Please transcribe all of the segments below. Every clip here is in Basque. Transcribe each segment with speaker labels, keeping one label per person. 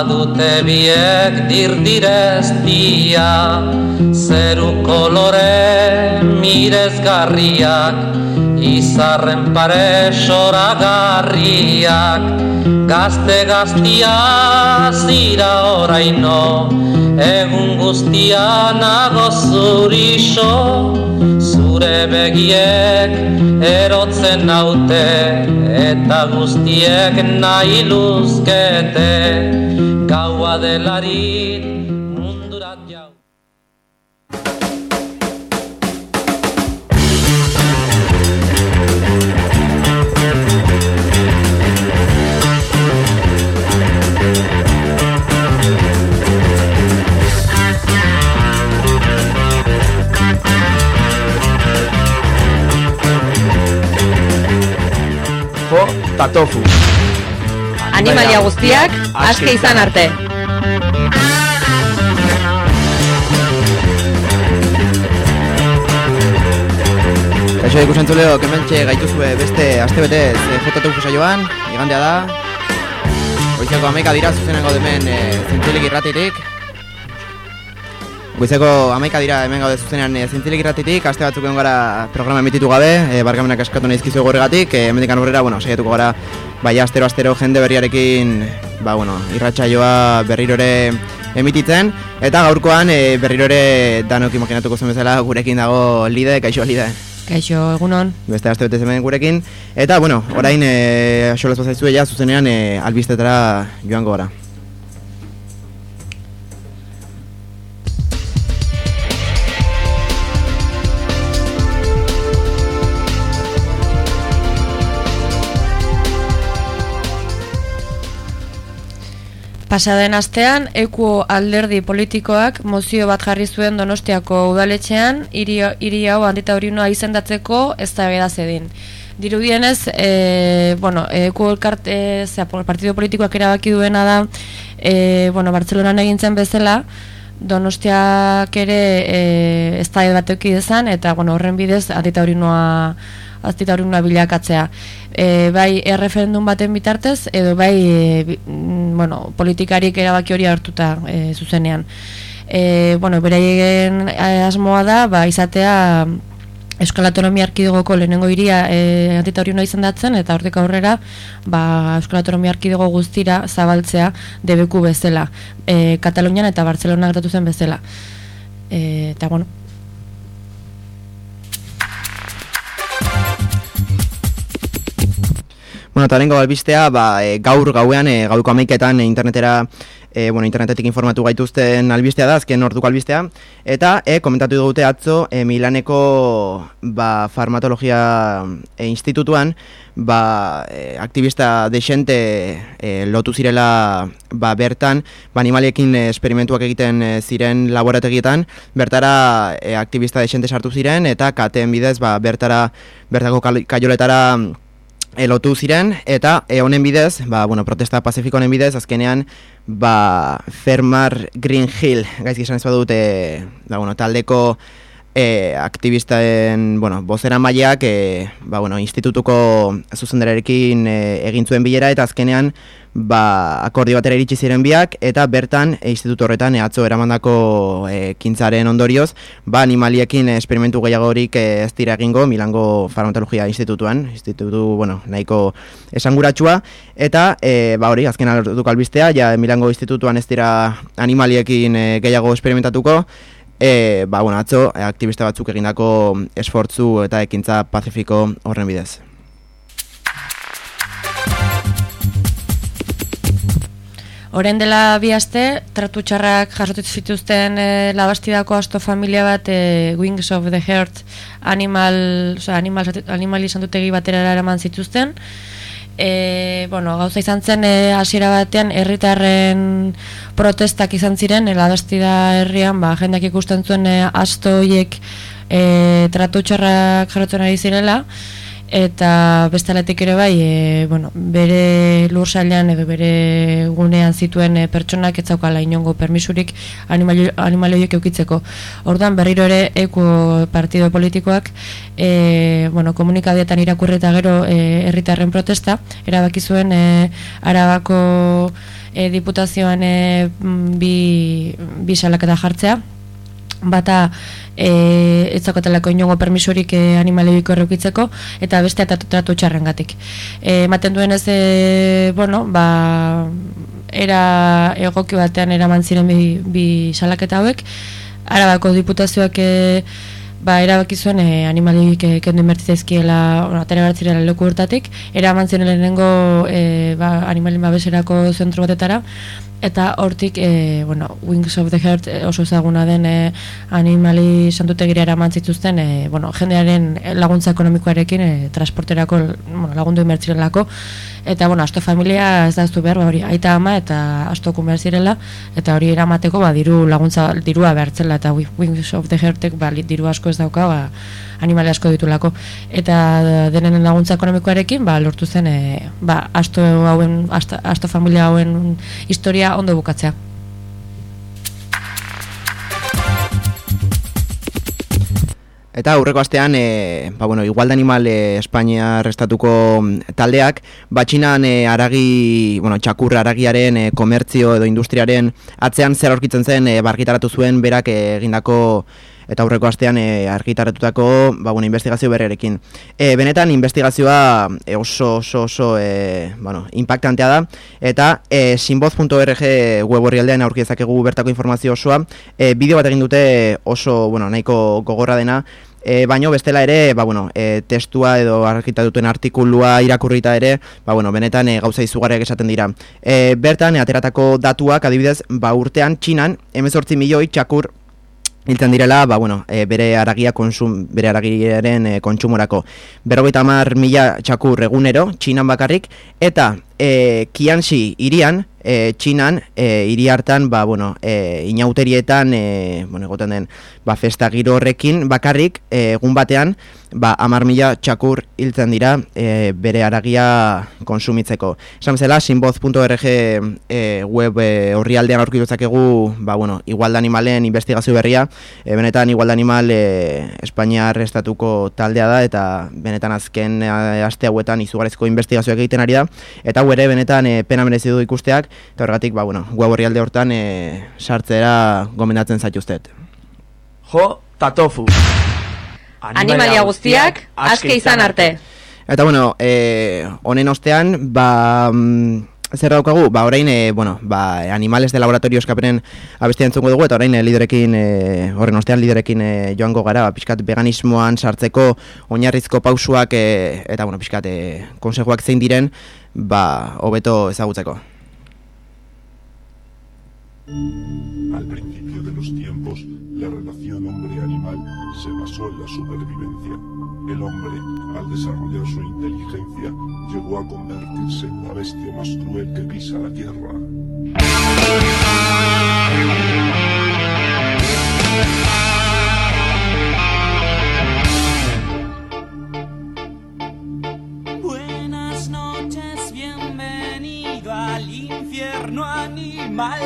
Speaker 1: badute biek dirdireztia, zeru kolore mirezgarriak, izarren pare soragarriak, gazte gaztia zira oraino, egun guztia nago zurixo, zure begiek erotzen naute, eta guztiek nahi luzkete, gaua delarit
Speaker 2: Po eta tofu.
Speaker 3: Animalia guztiak, aske izan arte.
Speaker 4: Kaixo ikusen tuleo, kementxe gaituzue beste aste betez e, jotatu saioan, igandea da. Goizeko amaika dira zuzenengo demen e, zintzilik irratitik. Goizeko amaika dira hemen gaude zuzenean e, zintzilik irratitik, aste batzuk egon gara programa emititu gabe, e, barkamenak eskatu nahi izkizu horregatik, e, hemendik aurrera, bueno, saiatuko gara, bai astero-astero jende berriarekin, ba, bueno, irratsaioa berriro ere emititzen, eta gaurkoan e, berriro ere danok imaginatuko zen bezala gurekin dago lide, kaixo lide.
Speaker 3: Kaixo, egunon.
Speaker 4: Beste aste bete hemen gurekin. Eta, bueno, orain, e, axolaz bazaizue ja, zuzenean, e, albistetara joango gara.
Speaker 3: Pasaden astean, eku alderdi politikoak mozio bat jarri zuen Donostiako udaletxean, hiri hau antitaurinoa izendatzeko ez da zedin. Dirudienez, e, bueno, eku elkarte, zera, partido politikoak erabaki duena da, e, bueno, Bartzelonan egintzen bezala, Donostiak ere e, ez da bateki dezan, eta bueno, horren bidez antitaurinoa aztitaurinoa bilakatzea. E, bai erreferendum baten bitartez, edo bai e, bueno, politikarik erabaki hori hartuta e, zuzenean. E, bueno, beraien asmoa da, ba, izatea Euskal Autonomia Arkidegoko lehenengo hiria e, antitaurinoa izendatzen eta hortik aurrera ba, Euskal Autonomia Arkidego guztira zabaltzea debeku bezala. E, Katalunian eta Bartzelona gertatu zen bezala. E, eta bueno,
Speaker 4: Bueno, eta albistea, ba, e, gaur gauean, e, gauko amaiketan e, internetera, e, bueno, internetetik informatu gaituzten albistea da, azken orduko albistea, eta e, komentatu dugute atzo, e, Milaneko ba, farmatologia e, institutuan, ba, e, aktivista desente e, lotu zirela ba, bertan, ba, animaliekin esperimentuak egiten e, ziren laborategietan, bertara e, aktivista desente sartu ziren, eta kateen bidez, ba, bertara, bertako kal- elotu ziren eta e, honen bidez, ba, bueno, protesta pacifiko honen bidez, azkenean ba, Fermar Green Hill, gaizki esan ez badut, e, ba, bueno, taldeko e, aktivistaen, bueno, bozera maileak, e, ba, bueno, institutuko zuzenderarekin e, egin zuen bilera eta azkenean ba, akordio batera iritsi ziren biak eta bertan e, institutu horretan e, atzo eramandako e, kintzaren ondorioz ba, animaliekin esperimentu gehiagorik e, ez dira egingo Milango Farmatologia Institutuan, institutu, bueno, nahiko esanguratsua eta e, ba hori, azken alortuko albistea, ja Milango Institutuan ez dira animaliekin e, gehiago esperimentatuko E, ba, bueno, atzo, e, aktivista batzuk egindako esfortzu eta ekintza pacifiko horren bidez.
Speaker 3: Orain dela bi aste, tratu txarrak jasotit zituzten e, labastidako asto familia bat e, Wings of the Heart animal, oza, animal, animali santutegi batera eraman zituzten. E, bueno, gauza izan zen e, hasiera batean herritarren protestak izan ziren, e, labastida herrian, ba, jendak ikusten zuen e, asto hoiek e, tratu txarrak jarotzen ari zirela, eta bestaletik ere bai e, bueno, bere lursailean edo bere gunean zituen e, pertsonak etzaukala inongo permisurik animalioik eukitzeko. Ordan berriro ere eko partido politikoak e, bueno, komunikadietan irakurri eta gero e, herritarren protesta erabaki zuen e, arabako e, diputazioan e, bi, bi salaketa jartzea bata e, etzakotelako inongo permisurik e, animalebiko errukitzeko, eta beste tratu txarren gatik. E, maten duen ez, e, bueno, ba, era egoki batean eraman ziren bi, bi salaketa hauek, arabako diputazioak e, ba, erabaki zuen e, animalik e, kendu inbertizezkiela, bueno, atera bertzirela leku urtatik, eraman ziren lehenengo e, ba, animalin babeserako zentro batetara, eta hortik e, bueno, Wings of the Heart oso ezaguna den e, animali santutegira eraman zituzten e, bueno, jendearen laguntza ekonomikoarekin e, transporterako bueno, lagundu inbertzirelako eta bueno, asto familia ez da behar, ba, hori aita ama eta asto zirela eta hori eramateko ba, diru laguntza dirua behartzela eta Wings of the Heartek ba, diru asko ez dauka ba, animale asko ditulako eta denen laguntza ekonomikoarekin ba, lortu zen e, ba, asto, hauen, asto, asto familia hauen historia ondo bukatzea.
Speaker 4: Eta aurreko astean, e, ba, bueno, igualde animal e, Espainia restatuko taldeak, batxinan e, aragi, bueno, txakurra aragiaren e, komertzio edo industriaren atzean zer aurkitzen zen e, bargitaratu zuen berak egindako eta aurreko astean e, argitaratutako ba, bueno, investigazio berrerekin. E, benetan, investigazioa e, oso, oso, oso e, bueno, impactantea da, eta e, sinboz.org web horri aldean aurkiezakegu bertako informazio osoa, e, bideo bat egin dute oso bueno, nahiko gogorra dena, E, baino bestela ere, ba, bueno, e, testua edo argita duten artikulua irakurrita ere, ba, bueno, benetan e, gauza izugarriak esaten dira. E, bertan, ateratako datuak, adibidez, ba, urtean, txinan, emezortzi milioi txakur hiltzen direla, ba, bueno, e, bere aragia konsum, bere aragiaren e, kontsumorako. Berrogeita hamar mila txakur egunero, txinan bakarrik, eta e, kiansi irian, e, txinan, e, iri hartan, ba, bueno, e, inauterietan, e, bueno, egoten den, ba, festa giro horrekin, bakarrik, egun batean, ba, amar mila txakur hiltzen dira e, bere aragia konsumitzeko. Esan zela, sinboz.org e, web e, horri aldean aurkitutzak egu, ba, bueno, igualda animalen investigazio berria, e, benetan igualda animal e, Espainiar estatuko taldea da, eta benetan azken e, aste hauetan izugarezko investigazioak egiten ari da, eta ere benetan e, pena merezi du ikusteak, eta horregatik, ba, bueno, web horri alde hortan e, sartzera gomendatzen zaituztet.
Speaker 2: Jo, tatofu
Speaker 3: animalia guztiak aske izan arte.
Speaker 4: Eta bueno, eh, honen ostean, ba, mm, zer daukagu, ba, orain, e, bueno, ba, animales de laboratorio eskapenen abestia entzungo dugu, eta orain e, liderekin, e, horren ostean liderekin e, joango gara, ba, pixkat veganismoan sartzeko oinarrizko pausuak, e, eta bueno, pixkat e, konsejuak zein diren, ba, hobeto ezagutzeko.
Speaker 5: Al principio de los tiempos, la relación hombre-animal se basó en la supervivencia. El hombre, al desarrollar su inteligencia, llegó a convertirse en la bestia más cruel que pisa la tierra.
Speaker 6: Infierno animal.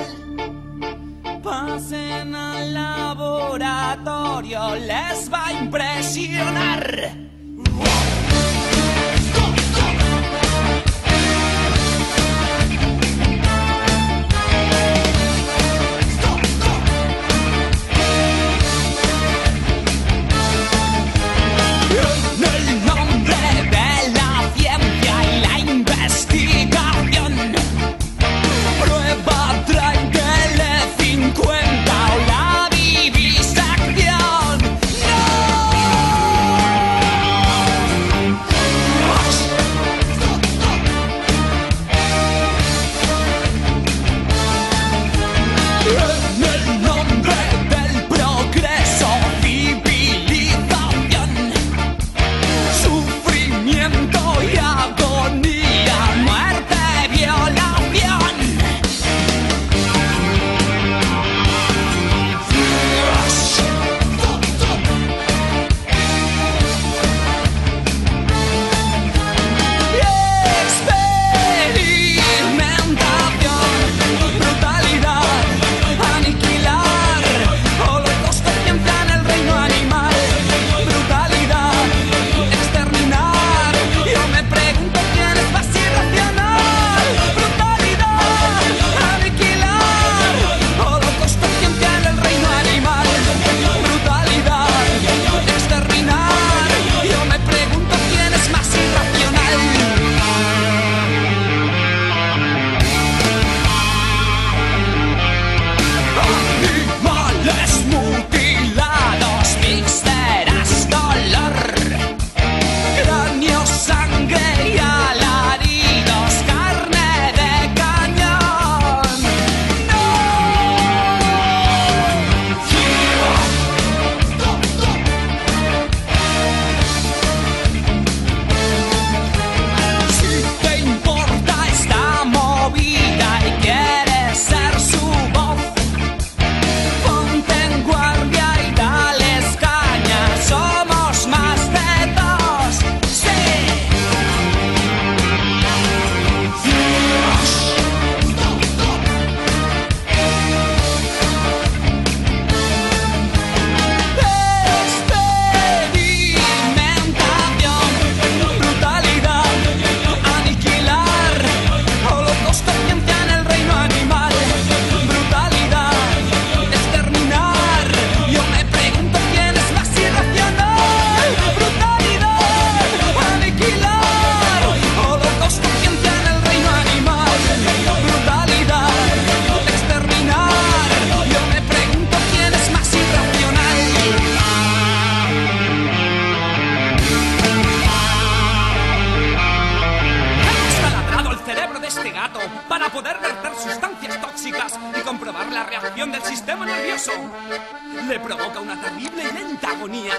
Speaker 6: Pasen al laboratorio, les va a impresionar. cerebro de este gato para poder verter sustancias tóxicas y comprobar la reacción del sistema nervioso. Le provoca una terrible y lenta agonía.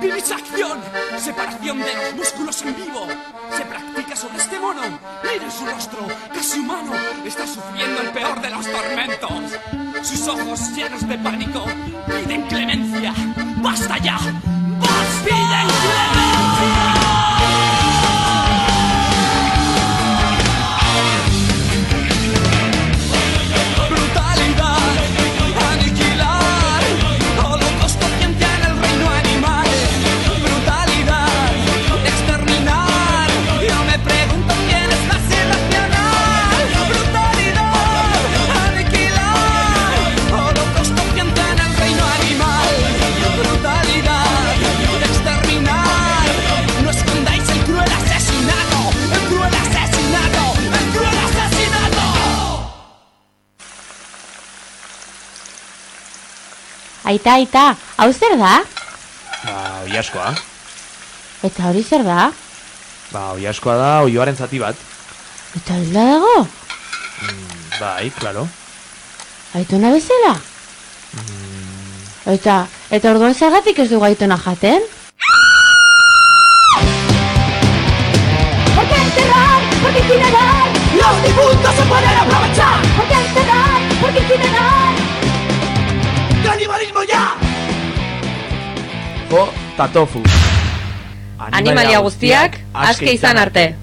Speaker 6: Vivisacción, separación de los músculos en vivo. Se practica sobre este mono. Mira su rostro, casi humano. Está sufriendo el peor de los tormentos. Sus ojos llenos de pánico piden clemencia. ¡Basta ya! ¡Basta! ¡Piden clemencia!
Speaker 7: Aita, aita, hau zer da?
Speaker 2: Ba, oiaskoa.
Speaker 7: Eta hori zer da?
Speaker 2: Ba, oiaskoa da oioaren zati bat.
Speaker 7: Eta hilda dago?
Speaker 2: Bai, klaro.
Speaker 7: Aitona bezala? Eta, eta orduan zergatik ez dugu aitona jaten?
Speaker 8: Porque enterrar, porque incinerar,
Speaker 6: Los difuntos se pueden aprovechar.
Speaker 8: porque enterrar, porque incinerar.
Speaker 6: ¡Canibalismo ya!
Speaker 2: Jo, tatofu.
Speaker 3: Animalia guztiak, aske izan arte.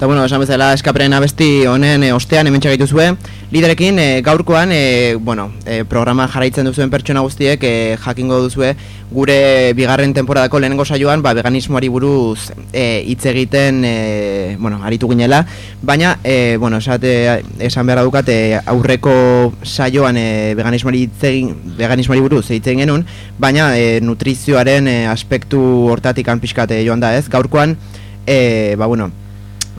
Speaker 4: Eta bueno, esan bezala eskapren abesti honen e, ostean hemen txagaituzue Liderekin e, gaurkoan, e, bueno, e, programa jarraitzen duzuen pertsona guztiek e, jakingo duzue Gure bigarren temporadako lehenengo saioan, ba, veganismoari buruz e, hitz egiten, e, bueno, aritu ginela. Baina, e, bueno, esate, esan beharra dukat, e, aurreko saioan e, veganismoari, hitz egin, veganismoari buruz hitz egin genuen. Baina, e, nutrizioaren e, aspektu hortatik pixkate joan da ez? Gaurkoan, e, ba, bueno,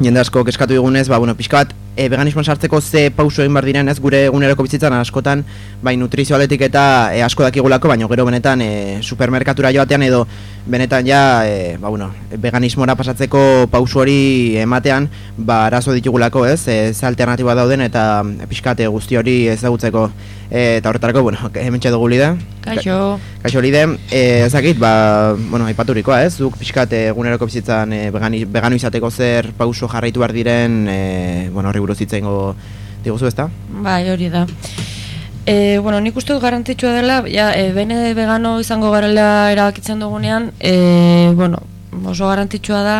Speaker 4: jende asko keskatu digunez, ba, bueno, pixka bat, e, veganismoan sartzeko ze pauso egin diren, ez, gure eguneroko bizitzan askotan, bai, nutrizio aletik eta e, asko dakigulako, baina gero benetan e, supermerkatura joatean edo benetan ja, e, ba, bueno, veganismora pasatzeko pauso hori ematean, ba, arazo ditugulako, ez, e, ze alternatiba dauden eta e, pixka bat, e, guzti hori ezagutzeko, e, eta horretarako, bueno, hemen dugu lide.
Speaker 3: Kaixo.
Speaker 4: Kaixo lide, e, ezakit, ba, bueno, aipaturikoa, ez, zuk pixkat eguneroko bizitzan e, vegani, vegano izateko zer pauso jarraitu behar diren, e, bueno, horri buruz hitz egingo diguzu, ezta?
Speaker 3: Bai, hori da. E, bueno, nik uste dut garrantzitsua dela, ja, e, bene vegano izango garela erabakitzen dugunean, e, bueno, oso garrantzitsua da,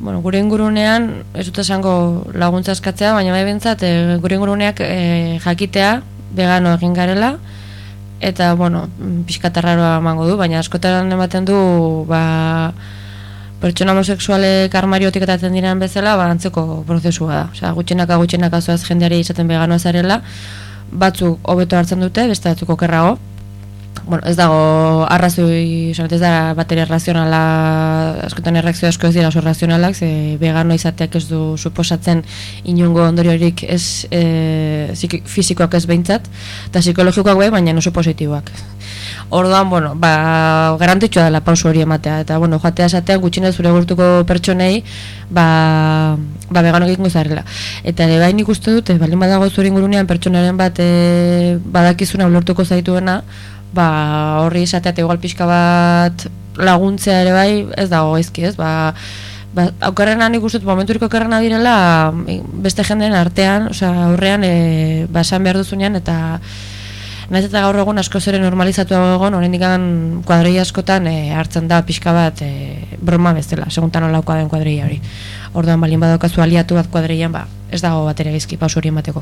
Speaker 3: bueno, gure ingurunean, ez dut esango laguntza eskatzea, baina bai bentsat, e, gure inguruneak e, jakitea vegano egin garela, eta, bueno, pixkatarraroa emango du, baina askotan ematen du, ba, pertsona homosexualek armariotik etatzen diren bezala, ba, antzeko prozesua da. Osea, gutxenaka gutxenaka zoaz jendeari izaten veganoa zarela, batzuk hobeto hartzen dute, beste batzuk okerrago. Bueno, ez dago arrazoi, osea, ez da bateria razionala, askotan erreakzio asko ez dira oso razionalak, ze vegano izateak ez du suposatzen inungo ondoriorik ez e, psiki- fisikoak ez behintzat, eta psikologikoak bai, baina oso positiboak. Orduan, bueno, ba, garantitxoa dela pausu hori ematea, eta, bueno, joatea esatean gutxinez zure gurtuko pertsonei, ba, ba vegano egingo zarela. Eta ere bai nik uste dute, baldin badago zure ingurunean pertsonaren bat e, badakizuna ulertuko zaituena, ba, horri esatea eta igual pixka bat laguntzea ere bai, ez dago gaizki, ez, ba, ba, aukerrena nik uste dut momenturik aukerrena direla beste jendeen artean, osea, aurrean e, ba, esan behar duzunean eta Naiz eta gaur egun asko zere normalizatu egon, oraindik kuadrilla askotan e, hartzen da pixka bat e, broma bezala, seguntan olaukoa den kuadrilla hori. Orduan balin badaukazu aliatu bat kuadrillan, ba, ez dago bat ere gizki pausu hori emateko.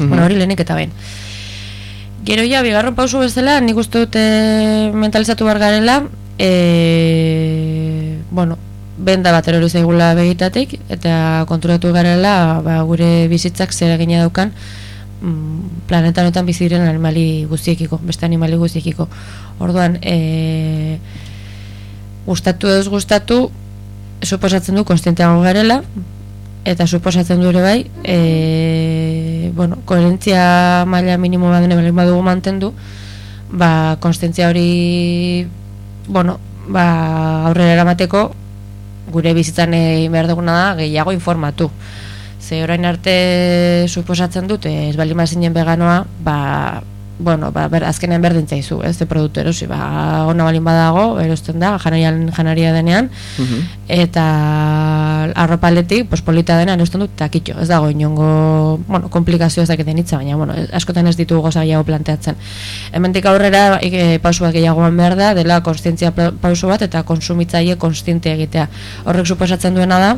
Speaker 3: Bueno, hori lehenik eta behin. Gero ja, bigarren pausu bezala, nik uste dut e, mentalizatu behar garela, e, bueno, benda bat erori zaigula begitatik, eta konturatu garela, ba, gure bizitzak zer egina daukan, mm, planeta honetan bizi diren animali guztiekiko, beste animali guztiekiko. Orduan, e, gustatu ez gustatu, suposatzen du konstienteago garela, eta suposatzen du ere bai, e, bueno, koherentzia maila minimo bat baldin badugu mantendu, ba, konstientzia hori, bueno, ba, aurrera eramateko, gure bizitzan egin behar duguna da, gehiago informatu. Ze orain arte suposatzen dut, ez bali mazinen veganoa, ba, bueno, ba, ber, azkenean berdin zaizu, ez, de produktu erosi, ba, ona balin badago, erosten da, janarian, janaria denean, eta arropaletik, pues, polita denean erosten dut, takitxo, ez dago inongo, bueno, komplikazio ez dakiten hitza, baina, bueno, askotan ez ditu goza gehiago planteatzen. Hemendik aurrera, e, pausu bat gehiagoan behar da, dela konstientzia pausu bat, eta konsumitzaile konstiente egitea. Horrek suposatzen duena da,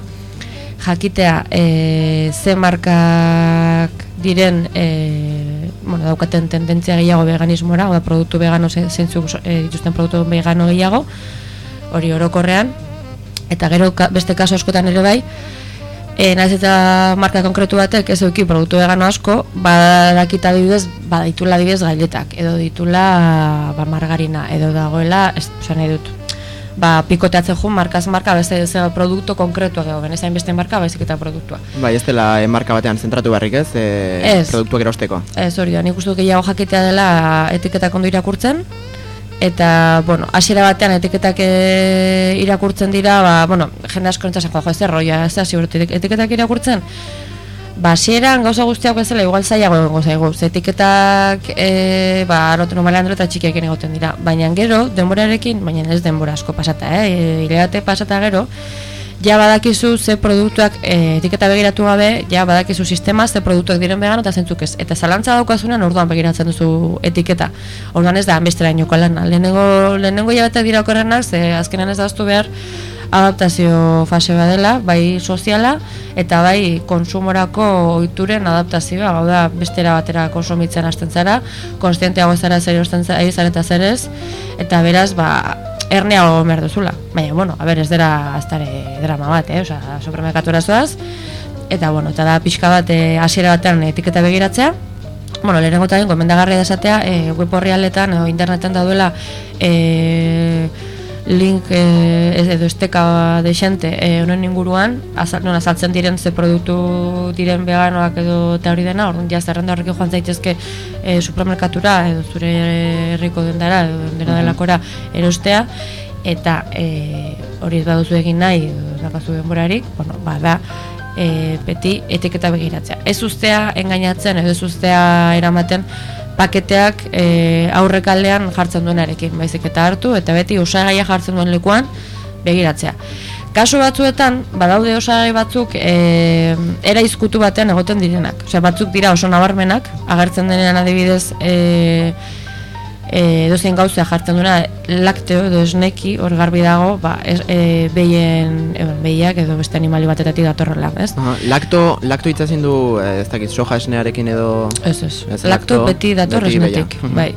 Speaker 3: jakitea e, ze markak diren e, bueno, daukaten tendentzia gehiago veganismora, oda produktu vegano ze- zeintzuk e, dituzten produktu vegano gehiago, hori orokorrean, eta gero beste kaso askotan ere bai, e, naiz eta marka konkretu batek ez eduki produktu vegano asko, badakita adibidez, baditula adibidez gailetak, edo ditula ba, margarina, edo dagoela, ez, dut, ba, pikoteatzen jun, markaz marka, beste ze produktu konkretuak edo, benezain beste marka, baizik eta produktua.
Speaker 4: Bai, ez dela eh, marka batean zentratu beharrik ez, e,
Speaker 3: Ez.
Speaker 4: produktuak erosteko.
Speaker 3: Ez hori da, nik uste gehiago jakitea dela etiketak ondo irakurtzen, eta, bueno, hasiera batean etiketak e, irakurtzen dira, ba, bueno, jende asko entzak, jo, ez da, roia, ez ziurretu, etiketak irakurtzen, ba, hasieran gauza guztiak bezala igual zailago egongo zaigu, ze etiketak, e, ba, arotu normalean dira eta txikiekin egoten dira, baina gero, denborarekin, baina ez denbora asko pasata, eh, hilabete pasata gero, ja badakizu ze produktuak e, etiketa begiratu gabe, ja badakizu sistema ze produktuak diren vegano eta zentzuk ez. Eta zalantza daukazunean orduan begiratzen duzu etiketa. Orduan ez da hanbestera inoko lana. Lehenengo, lehenengo jabete dira okorrenak, ze azkenan ez daztu behar adaptazio fase badela, bai soziala eta bai konsumorako ohituren adaptazioa, hau da bestera batera konsumitzen hasten zara, konstienteago zara zer erosten zara eta zer ez, eta beraz, ba, erneago behar duzula. Baina, bueno, a ber, ez dira aztare drama bat, eh? Osa, supermerkatura zoaz. Eta, bueno, eta da pixka bat eh, hasiera batean etiketa begiratzea. Bueno, lehenengo eta gomendagarria da esatea, e, web horrialetan edo interneten dauela e, link e, ez edo esteka de xente e, honen inguruan, azal, non azaltzen diren ze produktu diren veganoak edo eta hori dena, orduan ja zerrenda horrekin joan zaitezke e, supermerkatura edo zure herriko dendara edo dendera delakora erostea eta e, hori ez baduzu egin nahi edo dakazu denborarik, bueno, ba da e, beti etiketa begiratzea. Ez ustea engainatzen edo ez ustea eramaten paketeak e, aurrekaldean jartzen duenarekin, baizik eta hartu eta beti osagaia jartzen duen lekuan begiratzea. Kasu batzuetan, badaude osagai batzuk e, era izkutu batean egoten direnak. Osea, batzuk dira oso nabarmenak, agertzen denean adibidez e, e, edozein gauza jartzen duena lakteo edo esneki hor garbi dago ba, es, e, behien, e, behiak edo beste animali batetatik datorrela, ez?
Speaker 4: Aha, lakto, lakto hitza ezin du, eh, ez dakit, soja esnearekin edo...
Speaker 3: Ez, ez.
Speaker 4: Ez,
Speaker 3: Lakto beti dator
Speaker 4: beti
Speaker 3: esnetik.
Speaker 4: Mhm.
Speaker 3: bai.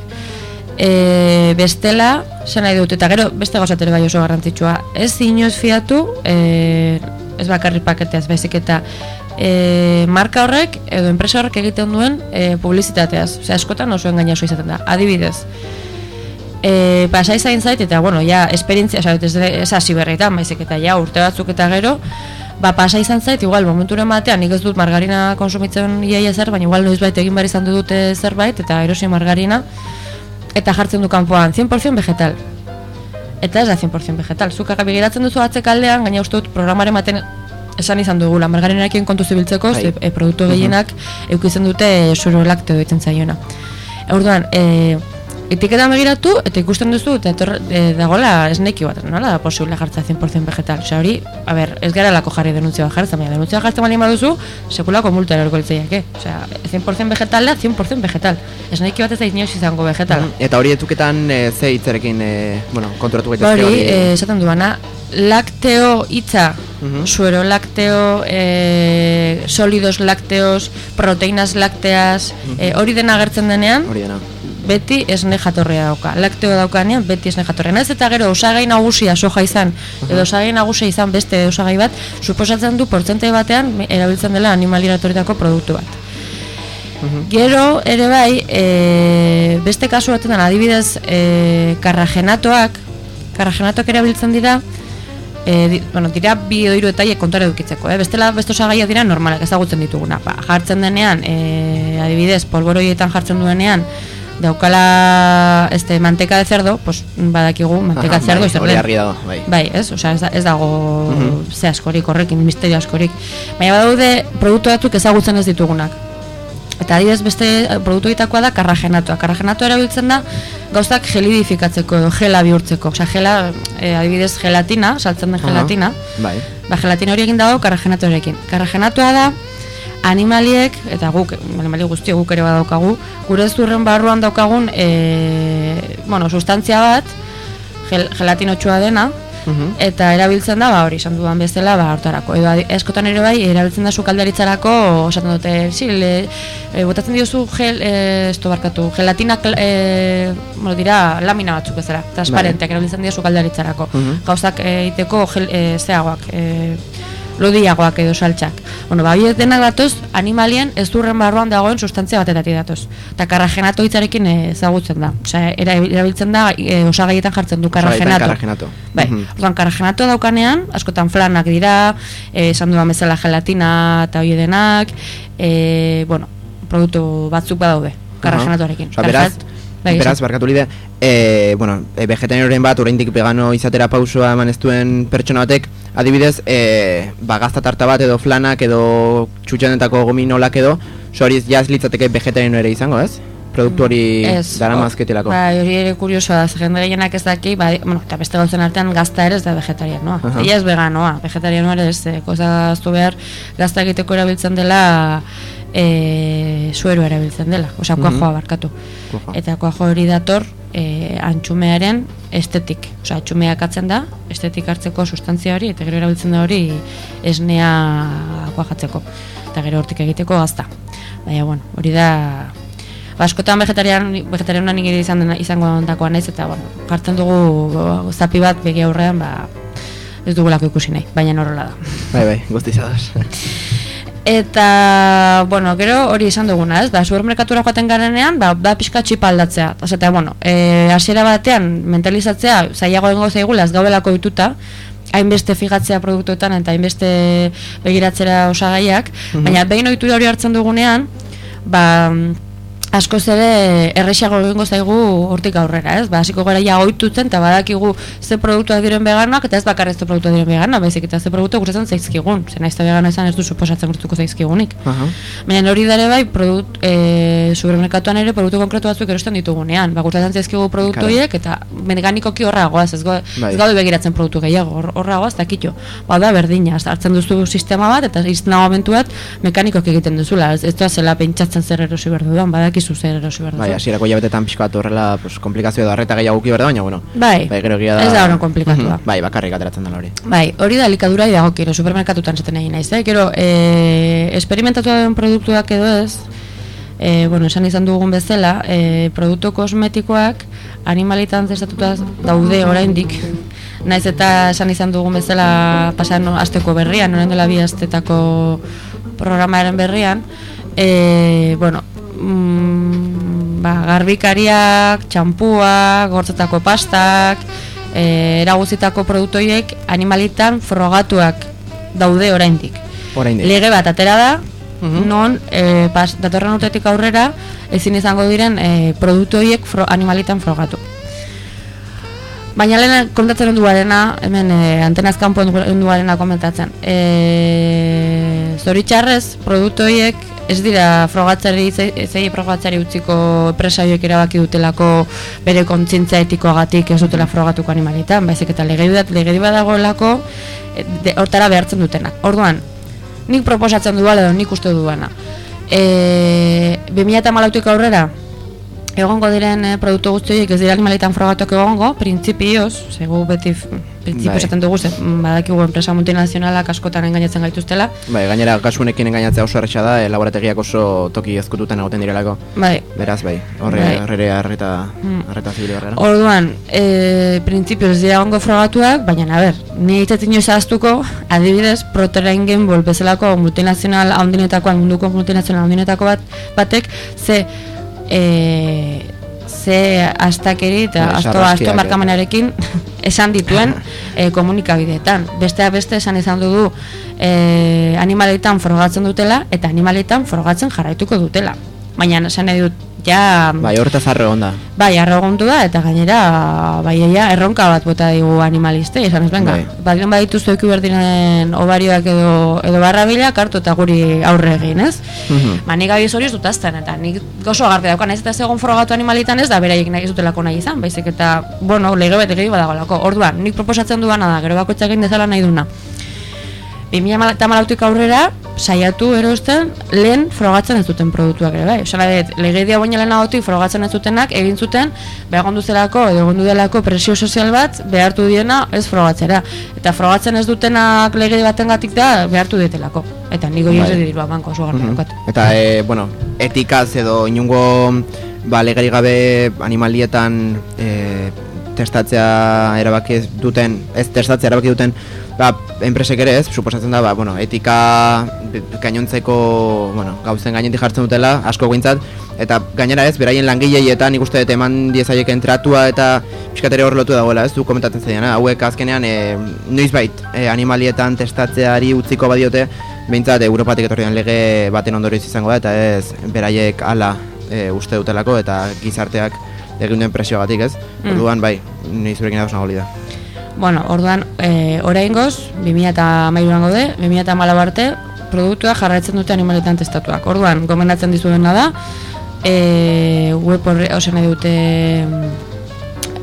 Speaker 3: E, bestela, zen nahi dut, eta gero beste gauzat ere bai oso garrantzitsua. Ez inoz fiatu, e, ez bakarrik paketeaz, baizik eta e, marka horrek edo enpresa horrek egiten duen e, publizitateaz. Osea, askotan oso engaina oso izaten da. Adibidez, e, pasai zain zait, eta bueno, ja, esperientzia, oza, ez, hasi berreitan, baizik eta ja, urte batzuk eta gero, ba, pasa izan zait, igual, momenturen batean, nik ez dut margarina konsumitzen iaia zer, baina igual noizbait egin behar izan dute zerbait, eta erosi margarina, eta jartzen du kanpoan, 100% vegetal. Eta ez da 100% vegetal. Zuk begiratzen duzu atzekaldean, gaina uste dut programaren baten esan izan dugula, margarinarekin kontu zibiltzeko,
Speaker 4: Bai.
Speaker 3: e, produktu gehienak eukitzen dute suro lakteo ditzen zaiona. Orduan, e, etiketan begiratu eta ikusten duzu eta etor, e, dagoela esneki bat, nola da posible jartzea 100% vegetal. Osea, hori, a ber, ez gara lako jarri denuntzia jartzen, baina denuntzia jartzen bali baduzu, sekulako multa erorko litzaiake. Osea, 100% vegetal da, 100% vegetal. Esneki bat ez da inoiz izango vegetal.
Speaker 4: Eta hori etuketan e, ze hitzarekin, e, bueno, konturatu gaitezke
Speaker 3: Hori, eh, esaten duana, lakteo hitza,
Speaker 4: Mhm.
Speaker 3: suero lakteo, eh, sólidos lácteos, proteínas lácteas, eh, hori dena agertzen denean,
Speaker 4: Hori dena.
Speaker 3: Beti esne jatorria dauka. Lakteo daukanean, beti esne jatorria. Naiz eta gero osagai nagusia soja izan, edo osagai nagusia izan beste osagai bat, suposatzen du portzentai batean erabiltzen dela animalia etorritako produktu bat. Gero ere bai, e, beste kasu batetan adibidez e, karragenatoak, karragenatoak erabiltzen dira, e, di, bueno, dira bi edo hiru etaile kontore edukitzeko, eh? bestela beste osagaiak dira normalak ezagutzen dituguna. Ba, jartzen denean, e, adibidez, polboroietan jartzen duenean, daukala este manteka de cerdo, pues badakigu manteka de cerdo
Speaker 4: bai,
Speaker 3: zer
Speaker 4: hori
Speaker 3: den.
Speaker 4: argi dago, bai.
Speaker 3: Bai, ez? Osea, ez, da, ez dago
Speaker 4: Mhm.
Speaker 3: ze askorik horrekin, misterio askorik. Baina badaude produktu batzuk ezagutzen ez ditugunak. Eta adibidez beste eh, produktu egitakoa da karragenatoa. Karragenatoa erabiltzen da gauzak gelidifikatzeko edo gela bihurtzeko. Osea, gela, eh, adibidez gelatina, saltzen den gelatina.
Speaker 4: Bai.
Speaker 3: Ba, gelatina hori egin dago karragenatoarekin. Karragenatoa da animaliek, eta guk, animali guztio guk ere badaukagu, gure zurren barruan daukagun, e, bueno, sustantzia bat, gel, gelatinotsua dena,
Speaker 4: Mhm.
Speaker 3: eta erabiltzen da, ba, hori, esan dudan bezala, ba, hortarako. Edo, eskotan ere bai, erabiltzen da sukaldaritzarako, esaten dute, si, le, e, botatzen diozu gel, e, esto barkatu, gelatina, e, bueno, dira, lamina batzuk bezala, transparenteak erabiltzen dira sukaldaritzarako.
Speaker 4: Mhm.
Speaker 3: Gauzak egiteko gel, e, zeagoak, e, lodiagoak edo saltxak. Bueno, ba, denak datoz, animalien ez durren barruan dagoen sustantzia batetatik datoz. Eta karragenato hitzarekin ezagutzen da. Osea, era, erabiltzen da, e, osagaietan jartzen du karragenato.
Speaker 4: karragenato.
Speaker 3: Bai,
Speaker 4: Mhm.
Speaker 3: orduan karragenato daukanean, askotan flanak dira, eh, esan dudan bezala gelatina eta hori denak, e, bueno, produktu batzuk badaude, karragenatoarekin.
Speaker 4: Osea, beraz,
Speaker 3: Bai,
Speaker 4: beraz, barkatu lide, e, bueno, e, vegetarianoren bat, oraindik vegano izatera pausua eman ez duen pertsona batek, adibidez, e, ba, gazta tarta bat edo flanak edo txutxanetako gominolak edo, so hori jaz litzateke vegetariano ere izango, ez? Produktu hori dara mazketelako.
Speaker 3: Bai, hori ere kuriosoa da, jende gehienak ez daki, bai, bueno, eta beste gauzen artean gazta ere ez da vegetarianoa.
Speaker 4: Aha.
Speaker 3: Ella ez veganoa, vegetarianoa ere ez, eh, koza behar, gazta egiteko erabiltzen dela, e, suero erabiltzen dela, osea,
Speaker 4: Mhm.
Speaker 3: kuajoa barkatu.
Speaker 4: Kuajoa.
Speaker 3: Eta kuajo hori dator, e, antxumearen estetik, osea, antxumeak atzen da, estetik hartzeko sustantzia hori, eta gero erabiltzen da hori esnea kuajatzeko, eta gero hortik egiteko gazta. Baina, bueno, hori da Ba, askotan vegetarian vegetarianoa nik izan dena izango dakoa naiz eta bueno, jartzen dugu zapi bat begi aurrean, ba ez dugulako ikusi nahi, baina horrela da.
Speaker 4: Bai, bai, guztiz ados.
Speaker 3: Eta, bueno, gero hori izan duguna, ez? Ba, supermerkatura joaten garenean, ba, da pixka txipa. Osea, eta, bueno, eh, hasiera batean mentalizatzea, zailago egongo zaigula, ez gaubelako dituta, hainbeste fijatzea produktuetan eta hainbeste begiratzera osagaiak,
Speaker 4: Mhm.
Speaker 3: baina behin ohitura hori hartzen dugunean, ba, askoz ere erresago egingo zaigu hortik aurrera, ez? Ba, hasiko gara ja ohitutzen eta badakigu ze produktuak diren veganoak eta ez bakarrik ze produktuak diren veganoak, baizik eta ze produktu gustatzen zaizkigun. Ze naiz eta vegano izan ez du suposatzen gustuko zaizkigunik.
Speaker 4: Aha.
Speaker 3: Baina hori da ere bai, produkt, e, supermerkatuan ere produktu konkretu batzuk erosten ditugunean. Ba, gustatzen zaizkigu produktu horiek eta mekanikoki horra goaz, ez, go,
Speaker 4: Bai.
Speaker 3: ez gaude begiratzen produktu gehiago, hor- horra goaz, dakitxo. Ba, da berdina, hartzen duzu sistema bat eta izten momentu bat mekanikoki egiten duzula. Ez, ez zela pentsatzen zer erosi behar dudan, badakizu zer erosi behar dudan.
Speaker 4: Bai, hasierako jabetetan pixko bat horrela, pues, komplikazio edo arreta gehiago uki berda, baina, bueno.
Speaker 3: Bai,
Speaker 4: Bai, gero da...
Speaker 3: ez da horren komplikatua.
Speaker 4: Mhm, Bai, bakarrik ateratzen da hori.
Speaker 3: Bai, hori da elikadura dagokio, supermerkatutan zaten egin naiz, eh? Gero, e, esperimentatu den produktuak edo ez, e, bueno, esan izan dugun bezala, e, produktu kosmetikoak animalitan testatuta daude oraindik. Naiz eta esan izan dugun bezala pasan asteko berrian, orain dela bi astetako programaren berrian, e, bueno, mm, ba, garbikariak, txampuak, gortzetako pastak, e, eraguzitako produktu horiek animalitan frogatuak daude oraindik.
Speaker 4: Oraindik.
Speaker 3: Lege bat atera da,
Speaker 4: Mhm.
Speaker 3: non e, pas, datorren urtetik aurrera ezin izango diren e, produktu horiek fro, animalitan frogatu. Baina lehen kontatzen onduarena, hemen e, antenaz kanpo onduarena komentatzen. E, zoritxarrez, produktu horiek ez dira frogatzari, zei frogatzari utziko enpresa horiek erabaki dutelako bere kontzientzia etikoagatik ez dutela frogatuko animalitan, baizik eta legedi bat legedi bat dagoelako e, hortara behartzen dutenak. Orduan, nik proposatzen duala edo nik uste duana. E, 2008tik aurrera, egongo diren eh, produktu guzti horiek ez dira animalitan frogatuak egongo, printzipioz, segu beti printzipio
Speaker 4: Bai.
Speaker 3: esaten dugu, ze, mm, badakigu enpresa multinazionalak askotan engainatzen gaituztela,
Speaker 4: Bai, gainera kasunekin engainatzea oso erretxa da, e, laborategiak oso toki ezkututan egoten direlako.
Speaker 3: bai,
Speaker 4: Beraz, bai, horre,
Speaker 3: Bai.
Speaker 4: horre arreta,
Speaker 3: Mm.
Speaker 4: arreta zibili horrela.
Speaker 3: Orduan, e, printzipio ez dira ongo frogatuak, baina, a ber, ni hitzetin inoiz ahaztuko, adibidez, Procter Gamble bezalako multinazional handinetakoan, munduko multinazional handinetako bat, batek, ze, e, ze astakeri eta
Speaker 4: Bai,
Speaker 3: asto, asto markamenarekin esan dituen e, komunikabideetan. Besteak beste esan izan dugu e, animaletan frogatzen dutela eta animaletan frogatzen jarraituko dutela. Baina esan nahi dut ja
Speaker 4: Bai, hortaz arre onda.
Speaker 3: bai arrogontu da eta gainera bai ja, erronka bat bota digu animaliste esan ez benga
Speaker 4: Bai.
Speaker 3: baldin badituzu eki berdinen obarioak edo edo barrabilak hartu eta guri aurre egin ez
Speaker 4: Mhm.
Speaker 3: ba nik gabiz hori ez dut azten eta nik gozo garbi daukan ez eta ez egon frogatu animalitan ez da beraiek nahi ez dutelako nahi izan baizik eta bueno lege bete lege badagolako orduan nik proposatzen duana da gero bakoitzak egin dezala nahi duna 2008tik aurrera saiatu erosten lehen frogatzen ez duten produktuak ere bai. Osala dut, legedia baina lehenagotik frogatzen ez dutenak egin zuten behagondu zelako edo egondu delako presio sozial bat behartu diena ez frogatzera. Eta frogatzen ez dutenak legedi batengatik da behartu dietelako. Eta niko
Speaker 4: Bai.
Speaker 3: bai. ez dirua banko oso garbi
Speaker 4: Mhm.
Speaker 3: daukat.
Speaker 4: Eta, e, bueno, etikaz edo inungo ba, legari gabe animalietan e, testatzea erabaki duten, ez testatzea erabaki duten ba, enpresek ere ez, suposatzen da, ba, bueno, etika gainontzeko, bueno, gauzen gainetik jartzen dutela, asko guintzat, eta gainera ez, beraien langileietan nik uste dut eman diezaieken tratua eta piskatere hor lotu dagoela, ez, du komentatzen zailana, hauek azkenean e, noizbait e, animalietan testatzeari utziko badiote, behintzat Europatik etorri lege baten ondorioz izango da, eta ez beraiek hala e, uste dutelako eta gizarteak egin duen presioagatik ez.
Speaker 3: Mm.
Speaker 4: Orduan, bai, ni zurekin da.
Speaker 3: Bueno, orduan, e, oraingoz, 2008an gaude, 2008 arte, produktua jarraitzen dute animaletan testatuak. Orduan, gomendatzen dizuena da, e, web horre, nahi dute,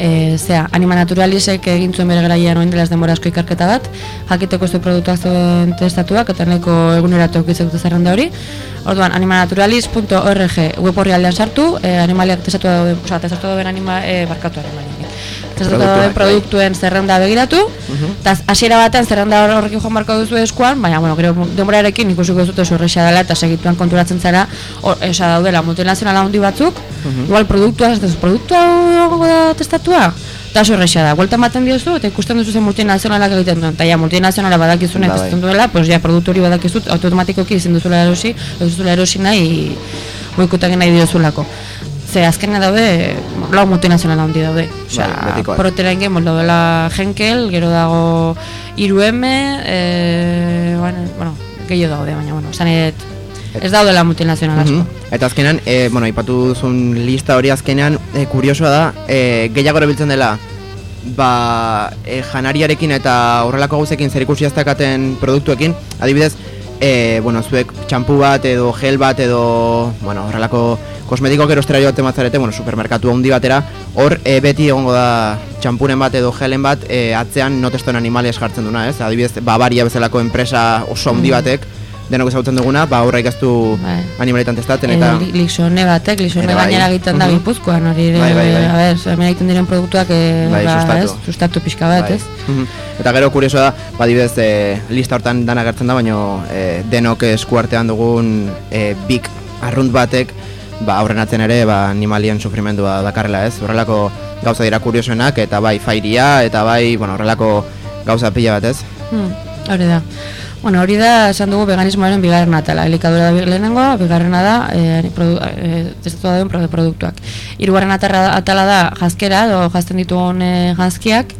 Speaker 3: e, zea, Anima Naturalisek egin zuen bere garaian oin dela denbora asko ikerketa bat, jakiteko du produktuak zuen testatuak, eta neko eguneratu eukitzek dute zerrenda hori. Orduan, animanaturalis.org web horri aldean sartu, e, animaliak testatu dauden, oza, testatu dauden anima, e, barkatu animaliak. Testatu dauden
Speaker 4: bai.
Speaker 3: produktuen zerrenda begiratu, eta hasiera batean zerrenda hor- horrekin joan barko duzu eskuan, baina, bueno, gero denborarekin ikusiko dut oso erresa dela eta segituan konturatzen zara, esa daudela multinazionala handi batzuk, igual produktua, ez dut, produktua da testatua, eta oso erresa da, buelta ematen diozu, eta ikusten duzu zen multinazionalak egiten duen, eta ja, multinazionala badakizune
Speaker 4: Ba, bai.
Speaker 3: testatzen duela, pues ja, produktu hori badakizut, automatikoki ezin duzula erosi, ez duzula erosi nahi, boikotak nahi diozulako. Ze azkena daude, lau multinazional handi daude. Osea,
Speaker 4: Bai, betikoak.
Speaker 3: Procter Gamble daudela Henkel, gero dago 3M, eh, bueno, bueno, gehiago daude, baina, bueno, esan edet, ez daudela multinazional asko.
Speaker 4: Mhm. Eta azkenean, e, bueno, ipatu duzun lista hori azkenean, e, kuriosoa da, e, gehiago erabiltzen dela, ba, e, janariarekin eta horrelako gauzekin zer ikusi aztakaten produktuekin, adibidez, e, bueno, zuek txampu bat edo gel bat edo, bueno, horrelako kosmetiko erostera joaten batzarete, bueno, supermerkatu handi batera, hor e, beti egongo da txampuren bat edo gelen bat e, atzean notestoen animales jartzen duna, ez? Adibidez, Bavaria bezalako enpresa oso handi
Speaker 3: Mm.
Speaker 4: batek, denok ezagutzen duguna, ba horra ikaztu
Speaker 3: Bai.
Speaker 4: animaletan testatzen eta
Speaker 3: Edo li- Lixone batek, Lixone
Speaker 4: Ere bai.
Speaker 3: gainera egiten da. Gipuzkoan, hori
Speaker 4: Bai, bai, bai.
Speaker 3: a ber, hemen egiten diren produktuak, e,
Speaker 4: Bai,
Speaker 3: ba,
Speaker 4: sustatu.
Speaker 3: ez, sustatu pixka bat,
Speaker 4: Bai.
Speaker 3: ez?
Speaker 4: Mhm. Eta gero kurioso da, badibidez e, lista hortan dana gertzen da, baina e, denok eskuartean dugun e, big arrunt batek ba, aurrenatzen ere ba, animalien sufrimendua dakarrela ez, horrelako gauza dira kuriosoenak eta bai fairia eta bai bueno, horrelako gauza pila bat ez.
Speaker 3: Hmm, hori da. Bueno, hori da, esan dugu veganismoaren bigarren atala. Elikadura da lehenengoa, bigarrena da, e, produ, e, testatu dauden produ- produktuak. Hirugarren atarra, atala da jazkera, edo jazten ditugun e, jazkiak.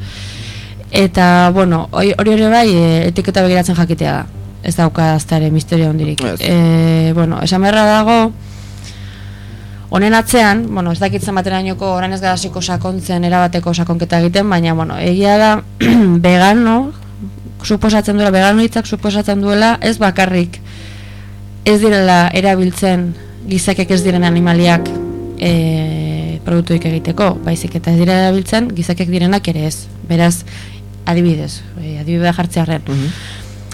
Speaker 3: Eta, bueno, hori hori bai, e, etiketa begiratzen jakitea da. Ez dauka azta ere misterio hondirik.
Speaker 4: Ez.
Speaker 3: E, bueno, esan beharra dago, Honen atzean, bueno, ez dakitzen baterainoko orain ez garasiko sakontzen erabateko sakonketa egiten, baina bueno, egia da vegano suposatzen duela vegano hitzak suposatzen duela ez bakarrik ez direla erabiltzen gizakek ez diren animaliak e, produktuik egiteko, baizik eta ez dira erabiltzen gizakek direnak ere ez. Beraz, adibidez, e, adibidea jartzearren.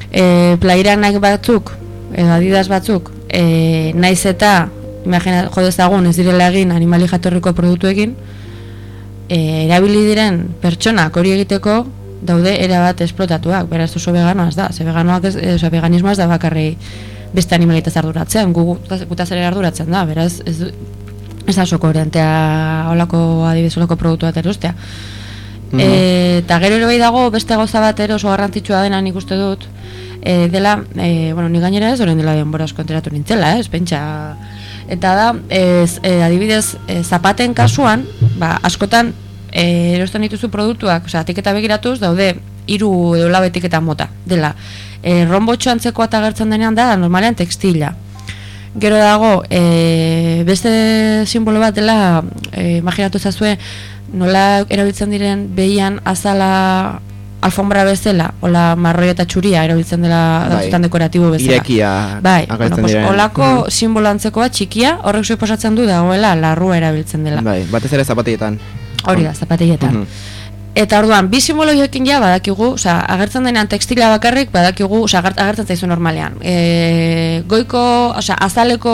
Speaker 3: E, plairanak batzuk, edo adidas batzuk, e, naiz eta imagina jo dezagun ez direla egin animali jatorriko produktuekin, e, erabili diren pertsonak hori egiteko daude erabat esplotatuak, beraz oso veganoaz da, ze veganoak ez, e, oso veganismoa ez da bakarri beste animalitaz arduratzen, gu gutaz- ere arduratzen da, beraz ez, ez da oso koherentea olako adibidez produktu bat erostea.
Speaker 4: Mhm.
Speaker 3: E, eta gero ere bai dago beste gauza bat ere oso garrantzitsua dena nik uste dut, e, dela, e, bueno, ni gainera ez orain dela denbora asko enteratu nintzela, ez pentsa eta da, ez, e, adibidez, e, zapaten kasuan, ba, askotan e, erosten dituzu produktuak, osea, etiketa begiratuz daude hiru edo lau etiketa mota, dela, e, ronbotxo antzekoa eta gertzen denean da, normalean tekstila. Gero dago, e, beste simbolo bat dela, e, imaginatu zazue, nola erabiltzen diren behian azala alfombra bezala, ola marroi eta txuria erabiltzen dela
Speaker 4: Bai.
Speaker 3: dekoratibo bezala.
Speaker 4: Irekia
Speaker 3: Bai, bueno, pues, olako
Speaker 4: Mhm.
Speaker 3: simbolo antzekoa txikia, horrek suposatzen du dagoela larrua erabiltzen dela.
Speaker 4: Bai, batez ere zapatietan.
Speaker 3: Hori da, zapateietan.
Speaker 4: Mhm.
Speaker 3: Eta orduan, bi simbolo joekin ja badakigu, osea, agertzen denean tekstila bakarrik badakigu, osea, agert- agertzen zaizu normalean. E, goiko, osea, azaleko,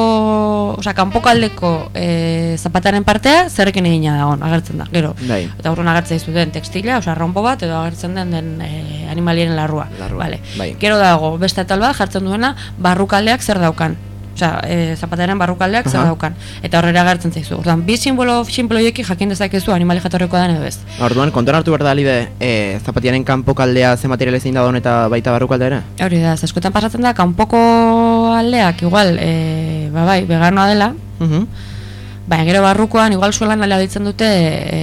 Speaker 3: osea, kanpokaldeko e, zapataren partea zerrekin egina dagoen, agertzen da, gero.
Speaker 4: Bai.
Speaker 3: Eta orduan agertzen zaizu den tekstila, osea, rompo bat edo agertzen den den e, animalien larrua.
Speaker 4: Larrua,
Speaker 3: Vale.
Speaker 4: bai.
Speaker 3: Gero dago, beste atal bat jartzen duena, barrukaldeak zer daukan. Osea, e, zapataren barrukaldeak zer
Speaker 4: Aha.
Speaker 3: daukan. Eta horrela agertzen zaizu. Orduan, bi simbolo, joekin jakin dezakezu animali jatorrekoa den edo ez.
Speaker 4: Orduan, kontuan hartu behar da lide, e, zapatiaren kanpo kaldea ze material ezin da eta baita barrukalde ere?
Speaker 3: Hori da, askotan pasatzen da, kanpoko aldeak, igual, e, ba bai, veganoa dela,
Speaker 4: Mhm.
Speaker 3: baina gero barrukoan, igual suelan alea ditzen dute, e,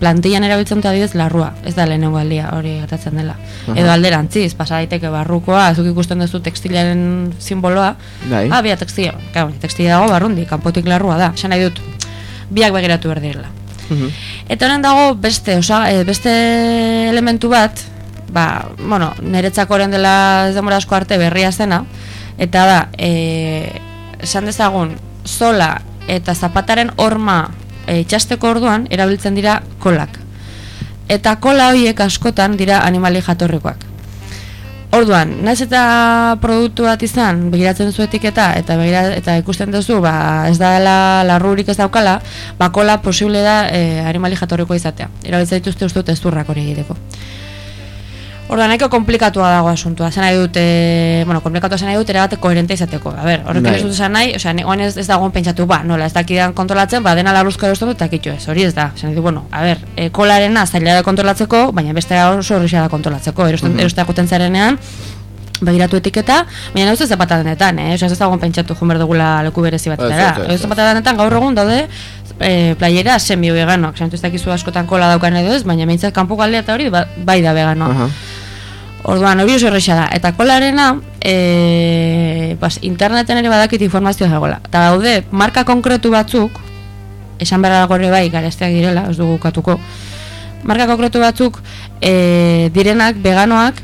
Speaker 3: plantillan erabiltzen dute adibidez larrua, ez da lehenengo aldia, hori gertatzen dela.
Speaker 4: Aha.
Speaker 3: Edo alderantziz, pasa daiteke barrukoa, zuk ikusten duzu tekstilaren simboloa,
Speaker 4: Bai.
Speaker 3: ah, bia tekstila, claro, tekstila dago barrundi, kanpotik larrua da, esan nahi dut, biak begiratu behar direla.
Speaker 4: Mhm.
Speaker 3: Eta honen dago beste, osa, e, beste elementu bat, ba, bueno, niretzako orain dela ez demora asko arte berria zena, eta da, e, esan dezagun, zola eta zapataren horma e, itxasteko orduan erabiltzen dira kolak. Eta kola horiek askotan dira animali jatorrikoak. Orduan, naiz eta produktu bat izan, begiratzen duzu etiketa eta begira, eta ikusten duzu, ba, ez da dela larrurik ez daukala, ba, kola posible da e, animali jatorrikoa izatea. Erabiltzen dituzte uste dut ezurrak hori egiteko. Orduan, nahiko komplikatua dago asuntua. Zena nahi dut, e, bueno, komplikatua zena nahi dut, erabat koherente izateko. A ber, horrekin
Speaker 4: Bai.
Speaker 3: ez dut esan nahi, osea, oan ez, ez dagoen pentsatu, ba, nola, ez dakidan kontrolatzen, ba, dena larruzko erosten dut, eta kitxo ez, hori ez da. Zena nahi dut, bueno, a ber, e, kolarena zaila da kontrolatzeko, baina beste oso horrexea da kontrolatzeko. Erosten,
Speaker 4: Mhm.
Speaker 3: erosteak uten zarenean, begiratu etiketa, baina ez zapata denetan, eh? Osea, ez dagoen pentsatu jun behar dugula leku berezi
Speaker 4: Ez,
Speaker 3: batetara.
Speaker 4: ez, ez,
Speaker 3: Ez
Speaker 4: ez.
Speaker 3: zapata denetan gaur egun daude e, playera semi veganoak, zantu ez dakizu askotan kola daukan edo ez, baina meintzat kanpo galdea eta hori ba, bai da veganoa.
Speaker 4: Aha.
Speaker 3: Orduan, hori oso erresa da. Eta kolarena, e, bas, interneten ere badakit informazioa dagoela. Eta daude, marka konkretu batzuk, esan behar ere bai, garesteak direla, ez dugu katuko. Marka konkretu batzuk, e, direnak, veganoak,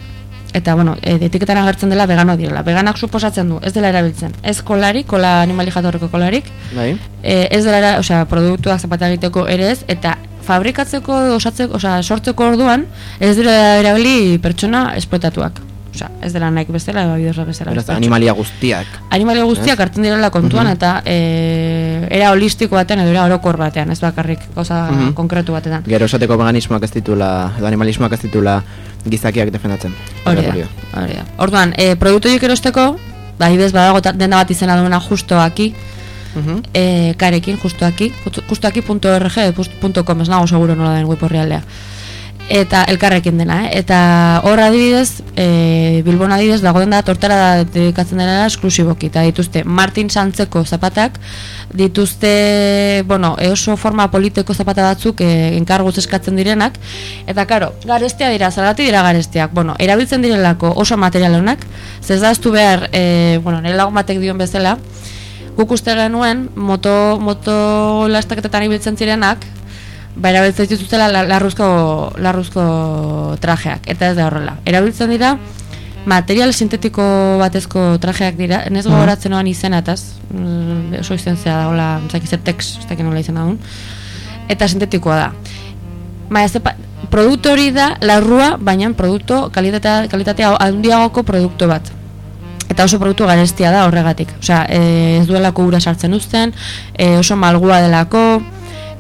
Speaker 3: eta, bueno, e, etiketan agertzen dela veganoak direla. Veganak suposatzen du, ez dela erabiltzen. Ez kolari, kola animali jatorreko kolarik,
Speaker 4: Bai.
Speaker 3: e, ez dela, osea, produktuak zapata egiteko ere ez, eta fabrikatzeko, osatzeko, osea, sortzeko orduan, ez dira erabili pertsona esplotatuak. Osea, ez dela naik bezala, edo bidezra bezala.
Speaker 4: Beraz, animalia guztiak.
Speaker 3: Animalia guztiak hartzen direla kontuan
Speaker 4: Mhm.
Speaker 3: eta e, era holistiko batean edo era orokor batean, ez bakarrik gauza
Speaker 4: Mhm.
Speaker 3: konkretu batetan.
Speaker 4: Gero esateko veganismoak ez ditula, edo animalismoak ez ditula gizakiak defendatzen.
Speaker 3: Hori da, hori da. Orduan, e, produktu horiek erosteko, ba, adibidez badago denda bat izena duena justo aquí,
Speaker 4: Mhm.
Speaker 3: e, karekin, justo aquí, justo- justoaki.org.com, ez nago seguro nola den web horrialdea. Eta elkarrekin dena, eh? Eta hor adibidez, e, Bilbon adibidez, dago den da tortara da dedikatzen dena esklusiboki, eta dituzte Martin Santzeko zapatak, dituzte, bueno, oso forma politeko zapata batzuk e, enkarguz eskatzen direnak, eta karo, garestea dira, zergatik dira garesteak, bueno, erabiltzen direlako oso material honak, zez da behar, e, bueno, nire lagun batek dion bezala, guk uste genuen moto, moto lastaketetan ibiltzen zirenak ba erabiltzen dituztela la- larruzko, larruzko trajeak eta ez da horrela erabiltzen dira material sintetiko batezko trajeak dira ez gogoratzen noan izenataz mm, oso izen zea da hola zaki zer tex ez dakit nola izena duen eta sintetikoa da Baina, pa- produktu hori da larrua, baina produktu kalitatea, kalitatea handiagoko produktu bat. Eta oso produktu garestia da horregatik. Osea, e, ez duelako ura sartzen uzten, e, oso malgua delako,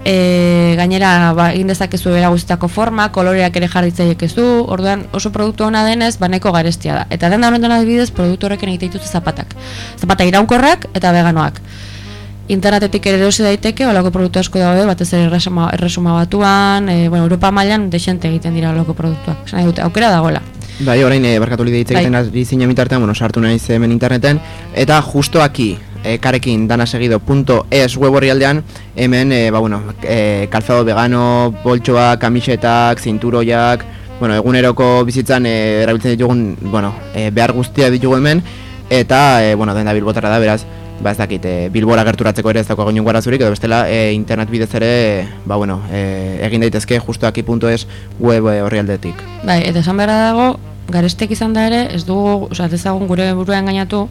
Speaker 3: e, gainera ba, egin dezakezu bera guztietako forma, koloreak ere jarritzaiek ez du, orduan oso produktu ona denez, baneko garestia da. Eta denda honetan adibidez, produktu horrekin egite dituzte zapatak. Zapata iraunkorrak eta veganoak. Internetetik ere erosi daiteke, holako produktu asko daude, batez ere erresuma, erresuma batuan, e, bueno, Europa mailan desente egiten dira holako produktuak. Esan nahi dute, aukera dagoela.
Speaker 4: Bai, orain e, barkatu lide hitz
Speaker 3: Bai.
Speaker 4: egiten ari zinen bitartean, bueno, sartu naiz hemen interneten, eta justo aquí, e, karekin danasegido.es web orrialdean, hemen, e, ba, bueno, e, calzado vegano, boltsoak, kamisetak, zinturoiak, bueno, eguneroko bizitzan e, erabiltzen ditugun, bueno, e, behar guztia ditugu hemen, eta, e, bueno, denda bilbotara da, beraz, ba ez dakit, e, bilbora gerturatzeko ere ez dago arazurik, edo bestela e, internet bidez ere, ba bueno, e, egin daitezke justuaki.es web e, horri aldetik.
Speaker 3: Bai, eta esan behar dago, garestek izan da ere, ez dugu, oza, ez ezagun gure burua engainatu,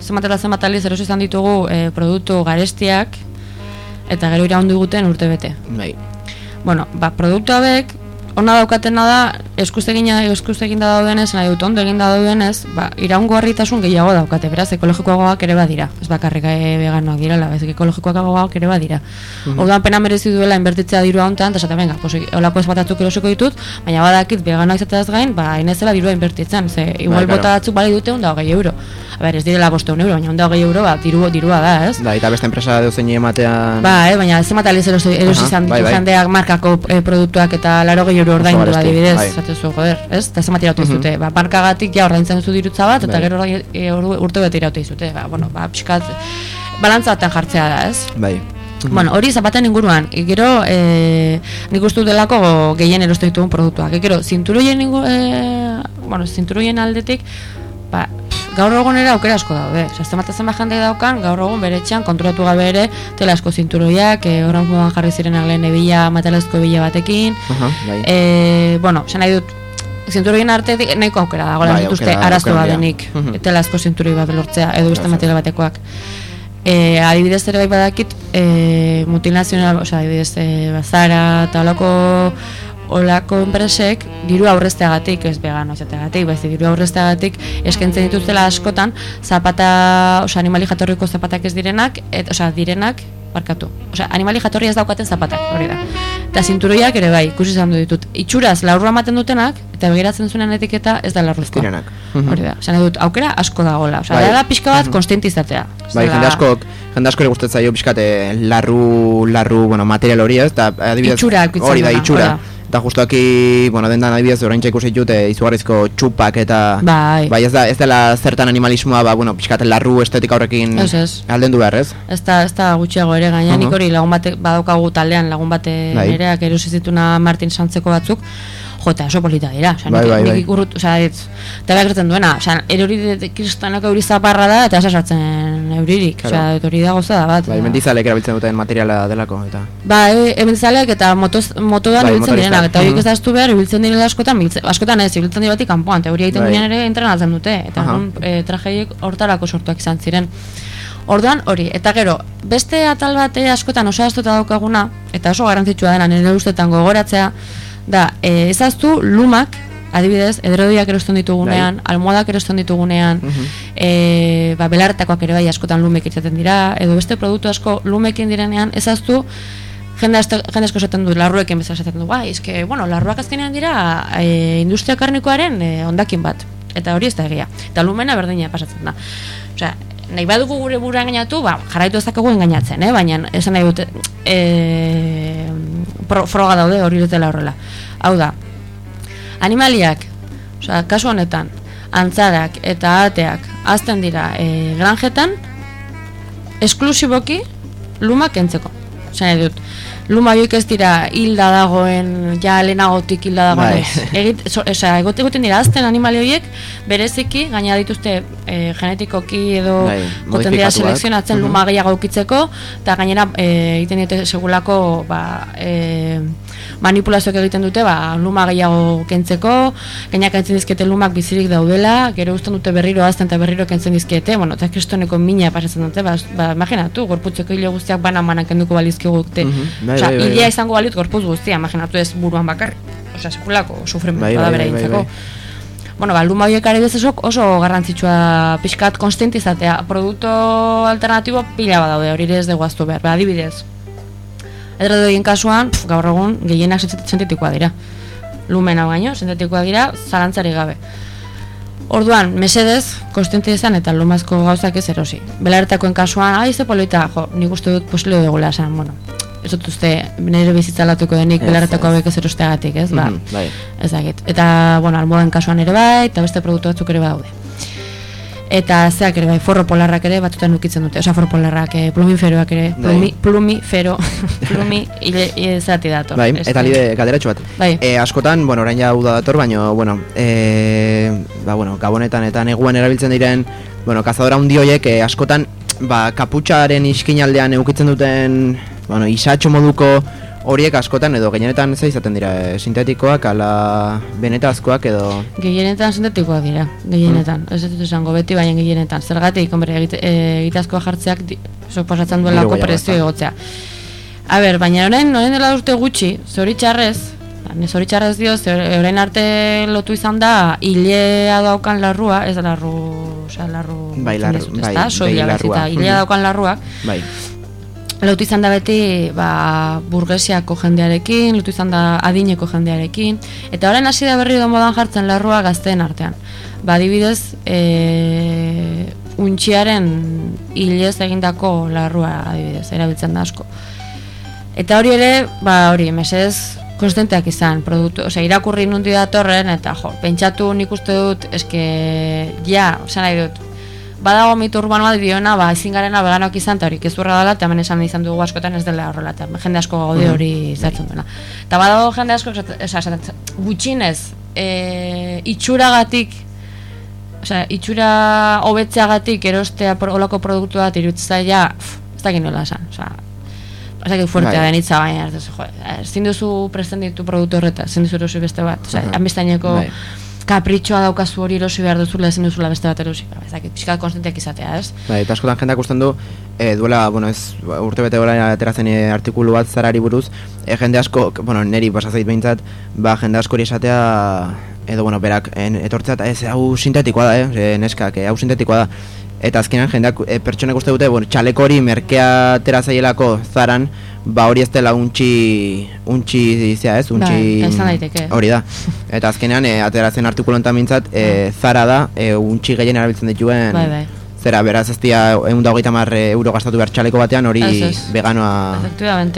Speaker 3: zenbat eta zenbat aliz erosi izan ditugu e, produktu garestiak, eta gero iraundu guten urte bete.
Speaker 4: Bai.
Speaker 3: Bueno, ba, produktu hauek, ona daukatena da, eskuztegina, eskuzteginda daudenez, nahi dut ondo eginda daudenez, ba, iraungo harritasun gehiago daukate, beraz, ekologikoagoak ere badira. Ez bakarrik eh, veganoak direla, ez ekologikoagoak ere badira.
Speaker 4: Mhm.
Speaker 3: Orduan pena merezi duela inbertitzea diru hontan, eta esaten, venga, pues, olako ez batatzuk erosiko ditut, baina badakit veganoak izateaz gain, ba, inezela dirua inbertitzen, ze igual
Speaker 4: claro.
Speaker 3: bota batzuk bali dute onda hogei euro. A ber, ez direla boste euro, baina onda hogei euro, ba, diru, dirua da, ez?
Speaker 4: Da, eta beste enpresa deuzein ematean...
Speaker 3: Ba, eh, baina ez zenbat aliz erosi,
Speaker 4: Aha,
Speaker 3: izan ditu
Speaker 4: bai, bai.
Speaker 3: jendeak markako eh, produktuak eta laro gehi euro ordaindu
Speaker 4: garesti,
Speaker 3: adibidez,
Speaker 4: bai.
Speaker 3: esaten zu, joder, ez? Eta zenbat iraute
Speaker 4: Mhm.
Speaker 3: dute, ba, markagatik ja ordaintzen zu dirutza bat, eta
Speaker 4: Bai.
Speaker 3: gero ordain- e, urte bete iraute dizute, ba, bueno, ba, pixkat, balantza batean jartzea da, ez?
Speaker 4: Bai.
Speaker 3: Bueno, hori zapaten inguruan, e, gero e, nik uste dut delako gehien eroste ditugun produktuak. E, gero, zinturoien, ingu, e, bueno, zinturoien aldetik, ba, gaur egunera aukera asko daude. Zenbat zenbat jende daukan, gaur egun bere etxean kontrolatu gabe ere tela asko zinturoiak, e, horren modan jarri zirenak lehen ebila, matalezko ebila batekin.
Speaker 4: Aha, bai.
Speaker 3: E, bueno, esan nahi dut, zinturoien artetik nahiko aukera dago,
Speaker 4: Bai,
Speaker 3: bai, dituzte
Speaker 4: aukera
Speaker 3: bat denik,
Speaker 4: Mhm.
Speaker 3: tela asko zinturoi bat lortzea, edo beste material batekoak. E, adibidez ere bai badakit e, multinazional, osea, adibidez e, bazara eta olako enpresek diru aurrezteagatik, ez vegano izateagatik, baizik diru aurrezteagatik eskentzen dituztela askotan zapata, osea, animali jatorriko zapatak ez direnak, et, osea, direnak barkatu. Osea, animali jatorria ez daukaten zapatak, hori da. Eta zinturoiak ere bai, ikusi izan du ditut. Itxuraz, laurra ematen dutenak, eta begiratzen zuenan etiketa ez da larruzko.
Speaker 4: Direnak.
Speaker 3: Hori da, nahi dut, aukera asko dagoela. Osea,
Speaker 4: Bai.
Speaker 3: da pixka bat konstiente izatea. Ez
Speaker 4: Bai, jende askok, jende asko gustatzen zaio pixkate larru, larru, bueno, material hori ez, eta adibidez,
Speaker 3: Itxura
Speaker 4: hori da, itxura.
Speaker 3: hori
Speaker 4: Eta justo aquí, bueno, dendan adibidez, orain ikusi dut, e, izugarrizko txupak eta...
Speaker 3: Bai.
Speaker 4: Bai, ez, da, ez dela zertan animalismoa, ba, bueno, pixkate larru estetika horrekin
Speaker 3: Ez, ez.
Speaker 4: aldendu behar, ez?
Speaker 3: Ez da, ez da gutxiago ere gaina, nik
Speaker 4: Aha.
Speaker 3: hori lagun bate badaukagu taldean lagun bate
Speaker 4: Bai.
Speaker 3: nereak erosi Martin Santzeko batzuk, jo, eta oso polita dira, osea,
Speaker 4: Bai, bai, bai.
Speaker 3: ikurrut, osea, ez, eta behar gertzen duena, osea, erori de kristanako euri zaparra da, eta esasartzen euririk,
Speaker 4: Claro.
Speaker 3: osea, hori da goza da bat.
Speaker 4: Bai, mendizalek erabiltzen duten materiala delako, eta...
Speaker 3: Ba, e, ementzaleak eta motoz, motodan
Speaker 4: Bai,
Speaker 3: ibiltzen direnak, eta horiek
Speaker 4: Mhm.
Speaker 3: ez da estu behar, ibiltzen direla askotan, askotan ez, ibiltzen dira kanpoan, eta hori egiten
Speaker 4: Bai.
Speaker 3: ere entrenatzen dute, eta
Speaker 4: Aha.
Speaker 3: orduan, e, tragediek hortarako sortuak izan ziren. Orduan hori, eta gero, beste atal bat ere askotan oso daukaguna, eta oso garrantzitsua dena nire ustetan gogoratzea, da, e, ezaztu lumak, adibidez, edrodiak erosten ditugunean, almohadak erosten ditugunean, e, ba, belartakoak ere bai askotan lumek izaten dira, edo beste produktu asko lumekin direnean, ezaztu, jende, asko- esaten du, larruekin bezala esaten du, bai, eske, bueno, larruak azkenean dira e, industria karnikoaren e, ondakin bat, eta hori ez da egia, eta lumena berdina pasatzen da. Osea, nahi badugu gure burua engainatu, ba, jarraitu ezakegu engainatzen, eh? baina esan nahi dute, e, froga daude hori dutela horrela. Hau da, animaliak, osea, kasu honetan, antzarak eta ateak azten dira e, granjetan, esklusiboki lumak kentzeko. Osea, nahi dut, luma horiek ez dira hilda dagoen, ja lehenagotik hilda dagoen.
Speaker 4: Bai.
Speaker 3: ez. Egit, so, osea, egote dira azten animali horiek, bereziki, gaina dituzte e, genetikoki edo
Speaker 4: Bai,
Speaker 3: goten dira
Speaker 4: modifikatuak.
Speaker 3: selekzionatzen
Speaker 4: Mhm.
Speaker 3: luma gehiago ukitzeko, eta gainera e, egiten dute segulako ba, e, manipulazioak egiten dute ba, luma gehiago kentzeko, gaina kentzen dizkete lumak bizirik daudela, gero uzten dute berriro azten eta berriro kentzen dizkete, bueno, eta kristoneko mina pasatzen dute, ba, ba imaginatu, gorputzeko hile guztiak banan-banan kenduko balizkigu dute.
Speaker 4: Mhm, bai,
Speaker 3: Osea,
Speaker 4: bai, bai, bai.
Speaker 3: izango balit gorputz guztia, imaginatu ez buruan bakarrik. Osea, sekulako, sufrimentua
Speaker 4: Bai,
Speaker 3: da bera
Speaker 4: bai.
Speaker 3: Bueno, ba, luma horiek ari bezesok oso garrantzitsua pixkat konstante izatea. Produkto alternatibo pila bat daude, hori ez dugu aztu behar. Ba, adibidez, edredoien kasuan, pf, gaur egun gehienak sintetikoa dira. Lumena baino, sintetikoa dira, zalantzari gabe. Orduan, mesedez, konstante izan eta lumazko gauzak ez erosi. Belaretakoen kasuan, ai, ze polita, jo, nik uste dut posible dugula esan, bueno, ez dut uste nire bizitza latuko denik
Speaker 4: Ez,
Speaker 3: belaretako
Speaker 4: ez.
Speaker 3: hauek ez erosteagatik, ez, ba,
Speaker 4: Mhm, bai.
Speaker 3: ez dakit. Eta, bueno, almoden kasuan ere bai, eta beste produktu batzuk ere badaude. Eta zeak ere bai, forro polarrak ere batzutan ukitzen dute, osea forro polarrak, eh, plumiferoak ere,
Speaker 4: Bai.
Speaker 3: plumi, plumifero, plumi, hile, hile zati dator.
Speaker 4: Bai,
Speaker 3: Este.
Speaker 4: eta lide galderatxo bat.
Speaker 3: Bai.
Speaker 4: E, askotan, bueno, orain ja uda dator, baina, bueno, e, ba, bueno, gabonetan eta neguan erabiltzen diren, bueno, kazadora hundi horiek e, askotan ba, kaputxaren iskinaldean eukitzen duten, bueno, isatxo moduko horiek askotan edo gehienetan ze izaten dira, eh, sintetikoak, ala benetazkoak edo...
Speaker 3: Gehienetan sintetikoak dira, gehienetan. Ez dut esango beti, baina gehienetan. Zergatik, hombre, egite, e, egitazkoa jartzeak di- suposatzen duelako prezio egotzea. A ber, baina orain, orain dela urte gutxi, zoritxarrez, ni zoritxarrez dio, orain arte lotu izan da, hilea daukan larrua, ez da larru, osea, larru,
Speaker 4: Bai, larru, bai, bai, larrua.
Speaker 3: hilea
Speaker 4: Mhm.
Speaker 3: daukan larruak,
Speaker 4: Bai,
Speaker 3: Lotu izan da beti ba, burgesiako jendearekin, lotu izan da adineko jendearekin, eta orain hasi da berri edo modan jartzen larrua gazteen artean. Ba, adibidez, e, untxiaren hilez egindako larrua adibidez, erabiltzen da asko. Eta hori ere, ba hori, mesedez, konstenteak izan, produktu, osea, irakurri nundi datorren, eta jo, pentsatu nik uste dut, eske, ja, osea nahi dut, badago mito urbano bat diona, ba, ezin garena veganoak izan, eta hori kezurra dela, eta hemen esan izan dugu askotan ez dela horrela, eta jende asko gaude hori zartzen duena. Eta badago jende asko, esaten- gutxinez, e, itxuragatik, osea, itxura hobetzeagatik erostea pro, olako produktu bat irutzaia, ez dakit nola esan, osea, dakit fuertea
Speaker 4: Bai.
Speaker 3: den hitza baina, ez duzu, jo, ezin duzu presten ditu produktu horreta, ezin duzu erosi beste bat, osea, hanbestaineko
Speaker 4: Bai.
Speaker 3: Kapritxoa daukazu hori erosi behar duzula, ezin duzula beste bat erosi, ba, ez dakit, pixka konstenteak izatea, ez?
Speaker 4: Bai, eta askotan jendeak usten du, e, duela, bueno, ez, urte bete gora ateratzen e, artikulu bat zarari buruz, e, jende asko, bueno, neri pasazait behintzat, ba, jende asko hori esatea, edo, bueno, berak, en, etortzea, ez, hau sintetikoa da, eh, neskak, hau sintetikoa da. Eta azkenean jendeak, e, pertsonek uste dute, bueno, txaleko hori merkea atera zaielako zaran, ba hori ez dela untxi, untxi, zea ez, untxi...
Speaker 3: Bai, esan daiteke.
Speaker 4: Hori da. Eta azkenean, e, ateratzen artikulu honetan mintzat, e, zara da, e, untxi gehien erabiltzen dituen
Speaker 3: Bai, bai.
Speaker 4: Zera, beraz ez dira egun da hogeita mar euro gastatu behar txaleko batean hori
Speaker 3: Ez, ez.
Speaker 4: veganoa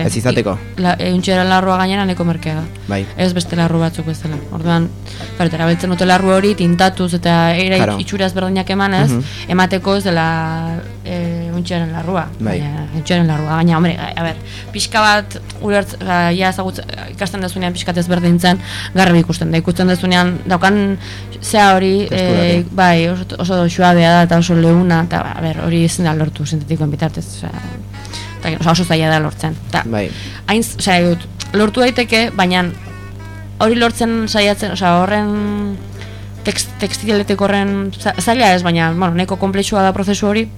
Speaker 4: ez izateko.
Speaker 3: I- La, e, untxeran larrua gainera neko merkea da.
Speaker 4: Bai.
Speaker 3: Ez beste larru batzuk bezala. Orduan, claro, erabiltzen dute larru hori tintatuz eta era
Speaker 4: Claro.
Speaker 3: itxuraz berdinak emanez,
Speaker 4: Mhm.
Speaker 3: emateko ez dela e, untxearen larrua.
Speaker 4: Bai.
Speaker 3: Baina, untxearen larrua. Baina, hombre, a, ber, pixka bat, ulertz, ja, ja ezagutz, ikasten dezunean pixkat ezberdintzen, garbi ikusten da. Ikusten dezunean, daukan zea hori, e, bai, oso, oso suabea da eta oso leuna, eta, a ber, hori ezin da lortu sintetikoen bitartez, osea, eta, osea, oso zaila da lortzen. Ta,
Speaker 4: Bai.
Speaker 3: hain, osea, lortu daiteke, baina hori lortzen saiatzen, osea, horren text, textiletik horren za- zaila ez, baina, bueno, nahiko komplexua da prozesu hori,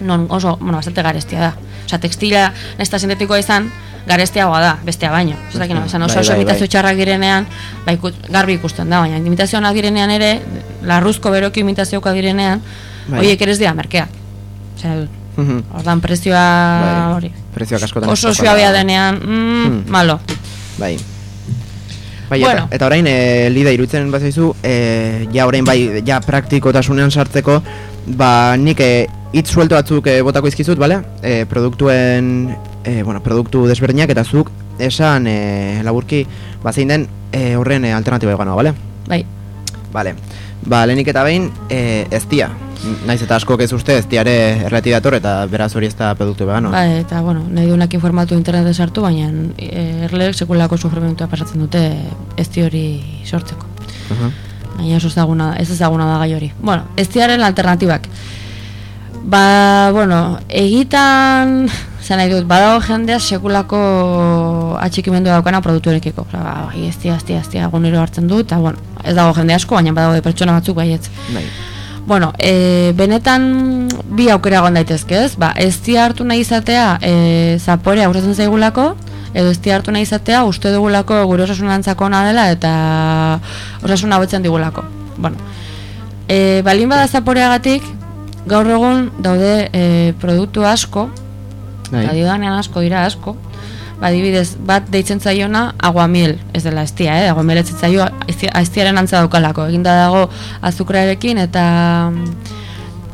Speaker 3: non oso, bueno, bastante garestia da. Osea, textila, nesta sintetikoa izan, garestiagoa da, bestea baino. Ez dakit, no, esan oso
Speaker 4: Bai,
Speaker 3: oso
Speaker 4: bai,
Speaker 3: imitazio
Speaker 4: bai.
Speaker 3: txarrak direnean, bai, garbi ikusten da, baina imitazio onak direnean ere, larruzko beroki imitazioka direnean,
Speaker 4: Bai.
Speaker 3: horiek ere ez dira merkeak. Osea,
Speaker 4: Mhm.
Speaker 3: ordan prezioa
Speaker 4: Bai.
Speaker 3: hori.
Speaker 4: Prezioak askotan
Speaker 3: Oso
Speaker 4: ez
Speaker 3: suabea denean, mm,
Speaker 4: Hmm.
Speaker 3: malo.
Speaker 4: Bai. Bai,
Speaker 3: Bueno.
Speaker 4: eta, eta orain, e, lida irutzen bat zaizu, e, ja orain bai, ja praktikotasunean sartzeko, ba nik e, hitz suelto batzuk e, botako izkizut, bale? E, produktuen, e, bueno, produktu desberdinak eta zuk esan e, laburki, ba zein den e, horren e, alternatiba eganoa, bale?
Speaker 3: Bai,
Speaker 4: Vale. Ba, lehenik eta behin, e, eztia. Naiz eta asko ez uste eztiare erreti dator eta beraz hori ez da produktu vegano.
Speaker 3: bai, eta, bueno, nahi duenak informatu interneten sartu, baina e, erleek sekulako sufrimentua pasatzen dute ez hori sortzeko.
Speaker 4: Aha.
Speaker 3: Baina oso ezaguna, ez ezaguna da gai hori. Bueno, ez diaren alternatibak. Ba, bueno, egitan, zen nahi dut, badago jendea sekulako atxikimendu daukana produkturekiko. Osa, ba, bai, ez dia, ez dia, ez dia, egunero hartzen du, eta, bueno, ez dago jende asko, baina badago de pertsona batzuk baietz.
Speaker 4: Bai.
Speaker 3: Bueno, e, benetan bi aukera egon daitezke, ez? Ba, ez hartu nahi izatea e, zaporea gustatzen zaigulako, edo ez hartu nahi izatea uste dugulako gure osasunantzako ona dela eta osasuna hobetzen digulako. Bueno, e, balin bada zaporeagatik, gaur egun daude e, produktu asko,
Speaker 4: Bai.
Speaker 3: Adiodanean asko dira asko. Adibidez, bat deitzen zaiona aguamiel, ez dela estia, eh? Aguamiel ez zaio aiztiaren antza daukalako. Eginda dago azukrarekin eta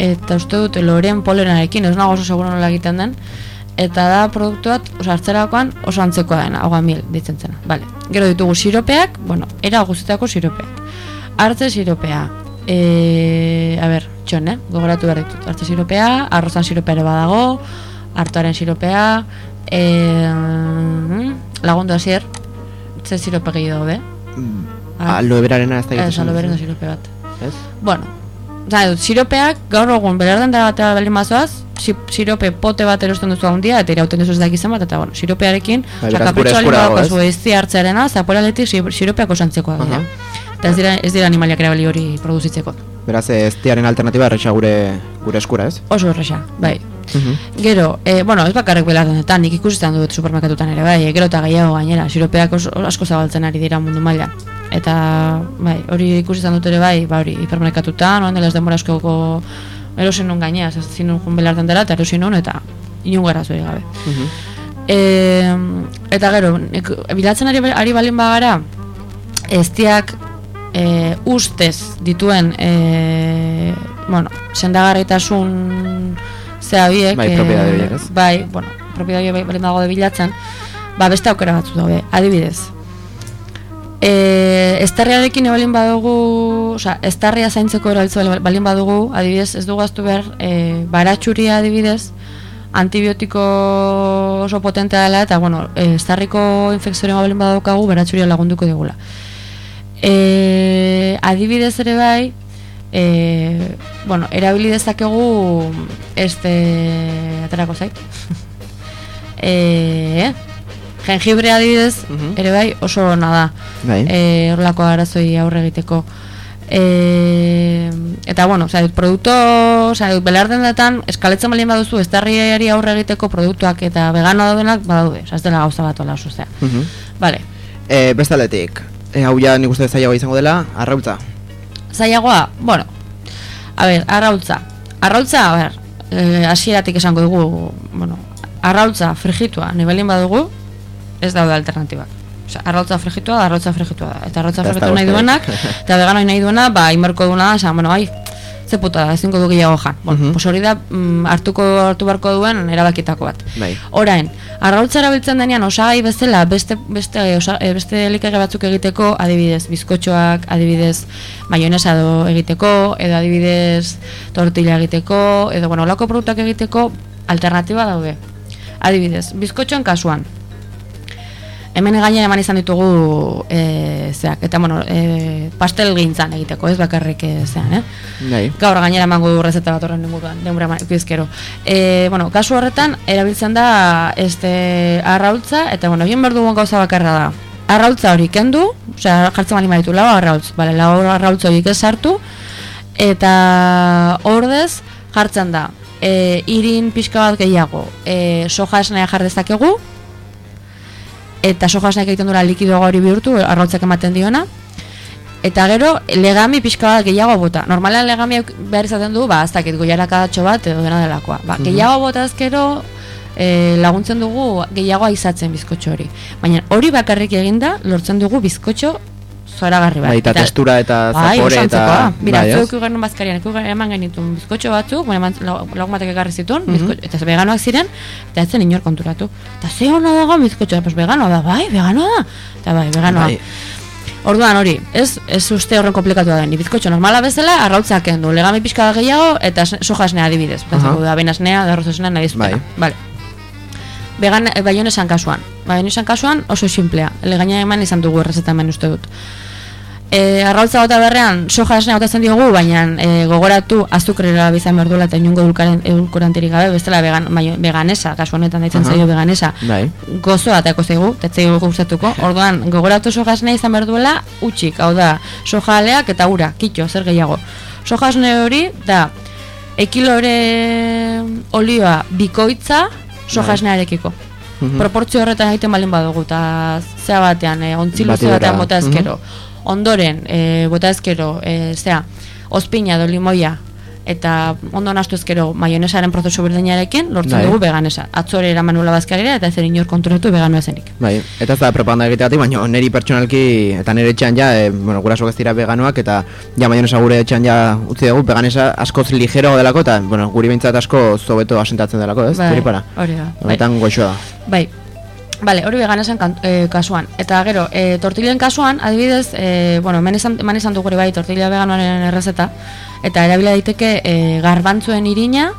Speaker 3: eta uste dut loren polenarekin, ez nago oso seguro nola egiten den. Eta da produktu bat, oso hartzerakoan oso antzekoa dena, aguamiel deitzen zena. Vale. Gero ditugu siropeak, bueno, era guztietako siropeak. Hartze siropea. E, a ber, txon, eh? Gogoratu behar ditut. Hartze siropea, arrozan siropea badago, hartuaren siropea, e, lagundu hasier, ze sirope gehiago daude? Ah.
Speaker 4: Aloe berarena ez da
Speaker 3: Ez,
Speaker 4: egiten
Speaker 3: alo
Speaker 4: zen.
Speaker 3: berendo sirope bat.
Speaker 4: Ez?
Speaker 3: Bueno, Zara dut, siropeak gaur egun belerden dara batera baldin bazoaz, si- sirope pote bat erosten duzu handia eta irauten duzu ez dakit zenbat eta bueno, siropearekin,
Speaker 4: Bai,
Speaker 3: osea,
Speaker 4: beraz, gure
Speaker 3: kapritxo
Speaker 4: eskura dago,
Speaker 3: daukazu
Speaker 4: ez?
Speaker 3: ezti hartzearena, zaporaletik si- siropeak osantzekoa dira.
Speaker 4: Aha.
Speaker 3: Eta ez dira, ez dira animaliak erabili hori produzitzeko.
Speaker 4: Beraz, ez tiaren alternatiba erresa gure, gure eskura, ez?
Speaker 3: Oso erresa, bai.
Speaker 4: Mhm.
Speaker 3: Gero, e, bueno, ez bakarrik belardenetan, nik ikusten dut supermerkatutan ere, bai, gero eta gehiago gainera, siropeak asko zabaltzen ari dira mundu mailan. Eta, bai, hori ikusi izan dut ere bai, ba hori, hipermerkatutan, oan dela ez denbora askoko erosin nun gainea, ez zinun jun belarden dela, eta erosin nun, eta inun gara zuri gabe. E, eta gero, nik, bilatzen ari, ari balin bagara, eztiak e, ustez dituen e, bueno, sendagarritasun zea biek
Speaker 4: Bai, propiedade horiek, ez?
Speaker 3: bai, bueno, propiedade bai, balin dago de bilatzen ba, beste aukera batzu daude, adibidez e, estarriarekin balin badugu osea, estarria zaintzeko erabiltzen balin badugu adibidez, ez dugu aztu behar e, baratxuria adibidez antibiotiko oso potentea dela eta bueno, e, estarriko infekzioa balin badaukagu baratxuria lagunduko digula e, adibidez ere bai e, bueno, erabili dezakegu este aterako zait e, jengibre adibidez
Speaker 4: Mhm.
Speaker 3: ere bai oso ona da
Speaker 4: Bai.
Speaker 3: e, horrelako arazoi aurre egiteko e, eta bueno, osea, produkto, osea, belarden datan eskaletzen balin baduzu estarriari aurre egiteko produktuak eta vegano daudenak badaude, osea, ez dela gauza bat ola osea.
Speaker 4: Mhm.
Speaker 3: Vale.
Speaker 4: E, bestaletik, e, hau ja nik uste zailagoa izango dela, arrautza.
Speaker 3: Zailagoa, bueno, a ber, arrautza. Arrautza, a ber, eh, hasieratik esango dugu, bueno, arrautza frigitua, nibelin badugu, ez daude alternatibak. Osea, arrautza frigitua da, arrautza frigitua da. Eta arrautza frigitua nahi duenak, eta vegano nahi duena, ba, inberko duena da, esan, bueno, ai, ze puta da, ezingo du gehiago jan. Bueno,
Speaker 4: Mhm.
Speaker 3: pues hori da, mm, hartuko hartu beharko duen erabakitako bat.
Speaker 4: Bai.
Speaker 3: Orain, arrautza erabiltzen denean osagai bezala beste beste osa, eh, beste elikagai batzuk egiteko, adibidez, bizkotxoak, adibidez, maionesa edo egiteko, edo adibidez, tortilla egiteko, edo bueno, olako produktuak egiteko alternatiba daude. Adibidez, bizkotxoen kasuan. Hemen gainera eman izan ditugu e, zeak, eta bueno, e, pastel gintzan egiteko, ez bakarrik e, zean, eh?
Speaker 4: Bai.
Speaker 3: Gaur gainera emango du rezeta bat horren inguruan, denbora eman. E, bueno, kasu horretan, erabiltzen da este, arraultza, eta bueno, egin behar dugun gauza bakarra da. Arraultza hori kendu, osea, jartzen bali maritu, lau arraultz, bale, lau arraultz horiek ez sartu, eta ordez jartzen da, e, irin pixka bat gehiago, e, soja esnea jar dezakegu, eta soja esneak egiten dura likido hori bihurtu, arrautzak ematen diona, Eta gero, legami pixka bat gehiago bota. Normalean legami behar izaten du, ba, ez dakit, goiarakadatxo bat edo dena delakoa. Ba, gehiago bota ezkero e, laguntzen dugu gehiago aizatzen bizkotxo hori. Baina hori bakarrik eginda, lortzen dugu bizkotxo zoragarri bat.
Speaker 4: Bai, eta testura eta
Speaker 3: bai,
Speaker 4: zapore eta...
Speaker 3: antzekoa. Mira,
Speaker 4: bai, ez?
Speaker 3: zuek genuen bazkarian, ekugu eman genitun bizkotxo batzuk, bueno, eman, lagun batek ekarri zituen,
Speaker 4: Mhm.
Speaker 3: bizkotxo, eta veganoak ziren, eta ez zen inor konturatu. Eta ze hona dago bizkotxoa, pues veganoa da, bai, veganoa da. Eta bai, veganoa.
Speaker 4: Bai.
Speaker 3: Orduan hori, ez, ez uste horren komplikatua da, ni bizkotxo normala bezala, arrautzak kendu, legami pixka gehiago, eta soja esnea adibidez,
Speaker 4: Aha.
Speaker 3: uh da bena esnea, da arroz esnea, nahi zutena.
Speaker 4: Bai.
Speaker 3: Vale. Vegan, eh, baionesan kasuan, baionesan kasuan oso simplea, legaina eman izan dugu errezeta hemen uste dut. E, arrautza gota berrean soja esnea botatzen diogu, baina e, gogoratu azukrera bizan behar duela eta inungo edulkoranterik gabe, bestela vegan, baio- veganesa, kasu honetan daitzen
Speaker 4: Aha.
Speaker 3: zaio veganesa,
Speaker 4: Bai.
Speaker 3: gozoa atako zaigu, tetzei gustatuko. Orduan, gogoratu soja esnea izan behar duela utxik, hau da, soja aleak eta ura, kitxo, zer gehiago. Soja esne hori da, ekilore olioa bikoitza soja
Speaker 4: Bai.
Speaker 3: esnearekiko.
Speaker 4: Mhm.
Speaker 3: Proportzio horretan egiten balin badugu, eta zea batean, e, ontzi luze
Speaker 4: Batidora,
Speaker 3: batean bota
Speaker 4: mhm.
Speaker 3: Ondoren, e, bota ezkero, e, zea, ospina edo limoia, eta ondo nastu ezkero maionesaren prozesu berdinarekin, lortzen
Speaker 4: Bai.
Speaker 3: dugu veganesa. Atzore eraman nula bazkagira, eta zer inor konturatu veganoa ezenik.
Speaker 4: Bai, eta ez da propaganda egiteatik, baina niri pertsonalki eta nire etxean ja, e, bueno, gurasoak ez dira veganoak eta ja maionesa gure etxean ja utzi dugu veganesa askoz ligero delako eta bueno, guri behintzat asko zobeto asentatzen delako, ez?
Speaker 3: Bai,
Speaker 4: para.
Speaker 3: hori da, bai.
Speaker 4: Honetan goxoa da.
Speaker 3: Bai. Vale, hori veganesen e, kasuan. Eta gero, e, tortillen kasuan, adibidez, e, bueno, hemen esan, eman ere bai tortilla veganoaren errezeta, eta erabila daiteke e, garbantzuen irina,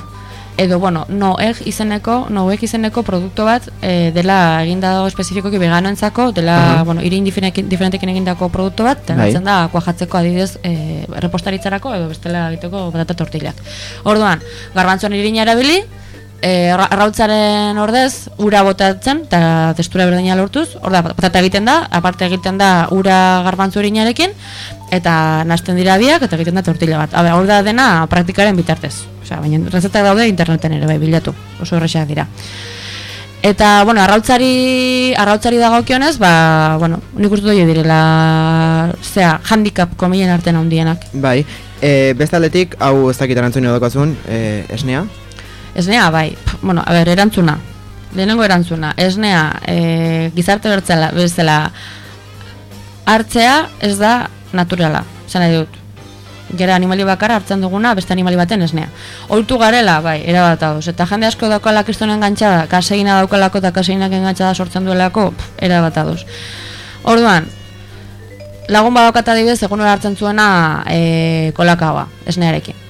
Speaker 3: edo, bueno, noeg izeneko, noeg izeneko produktu bat e, dela eginda dago espezifikoki veganoentzako, dela,
Speaker 4: Aha.
Speaker 3: bueno, irin diferentekin, egindako produktu bat, eta
Speaker 4: Bai.
Speaker 3: da kuajatzeko adibidez e, repostaritzarako edo bestela egiteko batata tortillak. Orduan, garbantzuen irina erabili, e, arra- arrautzaren ordez ura botatzen eta testura berdina lortuz, hor da patata egiten da, aparte egiten da ura garbantzu eta nasten dira biak eta egiten da tortilla bat. Habe, hor da dena praktikaren bitartez. Osea, baina rezetak daude interneten ere bai bilatu. Oso erresak dira. Eta, bueno, arrautzari, arrautzari dagokionez, ba, bueno, nik uste dut direla, zea, handicap komien artean handienak.
Speaker 4: Bai, e, beste aldetik, hau ez dakit erantzun daukazun, e, esnea?
Speaker 3: Esnea, bai, Pff, bueno, a ber, erantzuna. Lehenengo erantzuna, esnea, e, gizarte bertzela, bezala, hartzea ez da naturala, zan nahi dut. Gera animali bakarra hartzen duguna beste animali baten esnea. Ohitu garela, bai, erabat ados. Eta jende asko daukala kristonen engantzada, kaseina daukalako eta kaseinak engantzada sortzen duelako, pff, erabat ados. Orduan, lagun badaukat adibidez egun hartzen zuena e, kolakaoa, esnearekin.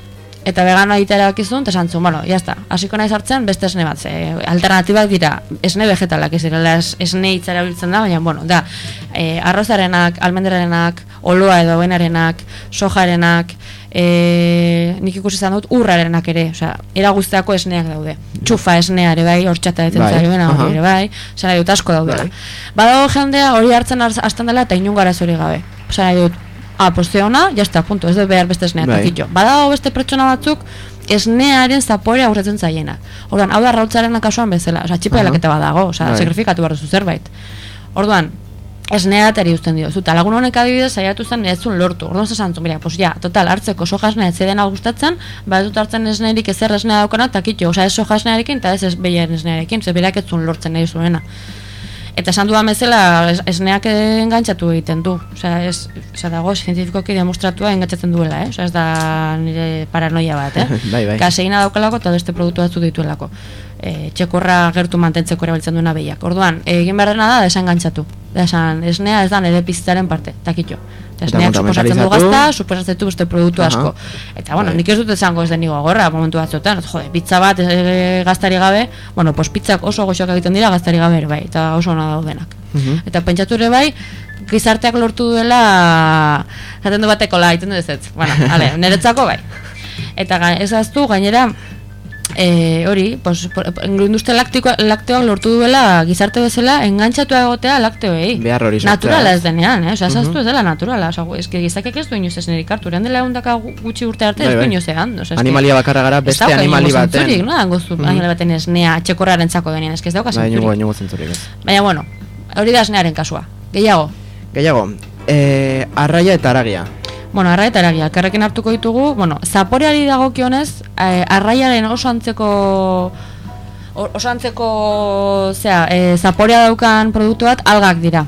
Speaker 3: Eta vegano egitea erabakizun, eta esan zuen, bueno, jazta, hasiko naiz hartzen beste esne bat, ze, alternatibak dira, esne vegetalak, ez direla es- esne hitza erabiltzen da, baina, bueno, da, e, arrozarenak, almendrarenak, oloa edo benarenak, sojarenak, e, nik ikusi izan dut urrarenak ere, osea, era guztiako esneak daude. Txufa esnea ere bai, hortxata ditzen
Speaker 4: Bai,
Speaker 3: zaioena
Speaker 4: aha.
Speaker 3: hori ere bai, zara dut asko daudela.
Speaker 4: Bai.
Speaker 3: Badago jendea hori hartzen hasten dela eta inun garazori gabe. Osea, nahi dut, ah, pues ze ona, ya está, punto, ez dut behar beste esnea,
Speaker 4: Bai.
Speaker 3: takitxo. Badago beste pertsona batzuk, esnearen zaporea aurretzen zaiena. Orduan, hau da rautzaren kasuan bezala, osea, txipa
Speaker 4: Aha.
Speaker 3: delaketa badago, osea,
Speaker 4: Bai.
Speaker 3: sakrifikatu behar duzu zerbait. Orduan, esnea atari uzten dio. Zuta, lagun honek adibidez saiatu zen ez zuen lortu. Orduan esan zuen, mira, pues ja, total, hartzeko soja esnea ez zeden gustatzen, ba ez dut hartzen esnerik ezer esnea daukana, eta kitxo, osea, ez soja esnearekin, eta ez ez behiaren esnearekin, ze berak ez zuen lortzen nahi zuena. Eta esan dudan bezala, es- esneak engantzatu egiten du. Osea, ez, osea, dago, zientifikoki demostratua engantzatzen duela, eh? Osea, ez da nire paranoia bat, eh?
Speaker 4: Bai, bai.
Speaker 3: Kaseina daukalako eta beste produktu batzu dituelako. E, txekorra gertu mantentzeko erabiltzen duena behiak. Orduan, egin beharrena da desengantzatu. Da esan, esnea ez da nire pizzaren parte, takitxo. Esneak suposatzen du gazta, suposatzen du beste produktu
Speaker 4: Aha.
Speaker 3: asko. Eta, bueno,
Speaker 4: Bai.
Speaker 3: nik ez dut esango ez denigo gorra, momentu batzuetan, jode, pizza bat e, gaztari gabe, bueno, pues pizzak oso goxoak egiten dira gaztari gabe, ere bai, eta oso ona daudenak.
Speaker 4: Mhm.
Speaker 3: Eta pentsatu ere bai, gizarteak lortu duela, jaten du batekola, egiten du ez ez. Bueno, ale, niretzako bai. Eta ga, ez aztu, gainera, e, hori, pues, industria laktikoa, lakteoak lortu duela gizarte bezala engantzatu egotea lakteoei.
Speaker 4: Behar hori
Speaker 3: Naturala
Speaker 4: ez?
Speaker 3: denean, eh? Osa,
Speaker 4: Mhm.
Speaker 3: ez dela naturala. Osa, ez que gizakiak ez du inoiz ez nirik hartu. Eran dela eundaka gutxi urte arte ez
Speaker 4: Bai,
Speaker 3: du
Speaker 4: bai.
Speaker 3: inoiz egan. Osa, eske-
Speaker 4: Animalia bakarra gara beste
Speaker 3: dauka
Speaker 4: animali baten.
Speaker 3: zentzurik, no? Dango zu,
Speaker 4: Mhm.
Speaker 3: animali baten esnea txekorraren txako denean, ez que ez dauka
Speaker 4: Bai,
Speaker 3: zentzurik.
Speaker 4: inongo, inongo zentzurik ez.
Speaker 3: Baina, bueno, hori da esnearen kasua. Gehiago,
Speaker 4: Gehiago, e, arraia eta aragia.
Speaker 3: Bueno, arraia eta eragia, elkarrekin hartuko ditugu, bueno, zaporeari dagokionez, eh, arraiaren oso antzeko oso antzeko, zera, eh, zaporea daukan produktu bat algak dira.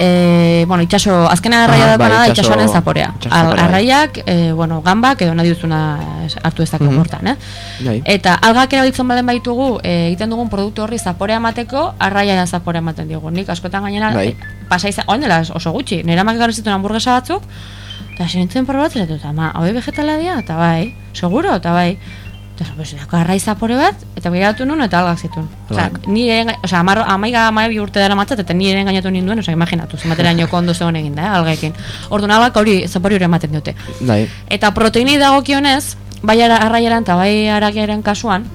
Speaker 3: Eh, bueno, itxaso, azkena arraia
Speaker 4: Aha,
Speaker 3: daukana
Speaker 4: bai,
Speaker 3: da
Speaker 4: itxaso-
Speaker 3: itxasoaren zaporea. Al,
Speaker 4: bai.
Speaker 3: arraiak, eh, bueno, gambak edo nahi duzuna hartu ez dakit
Speaker 4: Mhm.
Speaker 3: hortan, eh?
Speaker 4: Bai.
Speaker 3: Eta algak erabiltzen balen baitugu, e, egiten dugun produktu horri zaporea emateko, arraiaren zaporea ematen diogu. Nik askotan gainera,
Speaker 4: Bai.
Speaker 3: e, pasa izan, oin dela oso gutxi, nire amak ekarri zituen hamburguesa batzuk, eta hasi nintzen probatzen, eta dut, ama, hau vegetala dira, eta bai, seguro, eta bai. Eta pues, dako arrai zapore bat, eta begiratu nun, eta algak zituen. Osa, nire, osa, amar, amaiga amai urte dara matzat, eta nire engainatu ninduen, osa, imaginatu, zematera nioko ondo zegoen egin da, eh, algaekin. Orduan, algak hori, zapori hori ematen dute.
Speaker 4: Bai.
Speaker 3: Eta proteinei dagokionez, bai arraiaren eta bai aragiaren kasuan,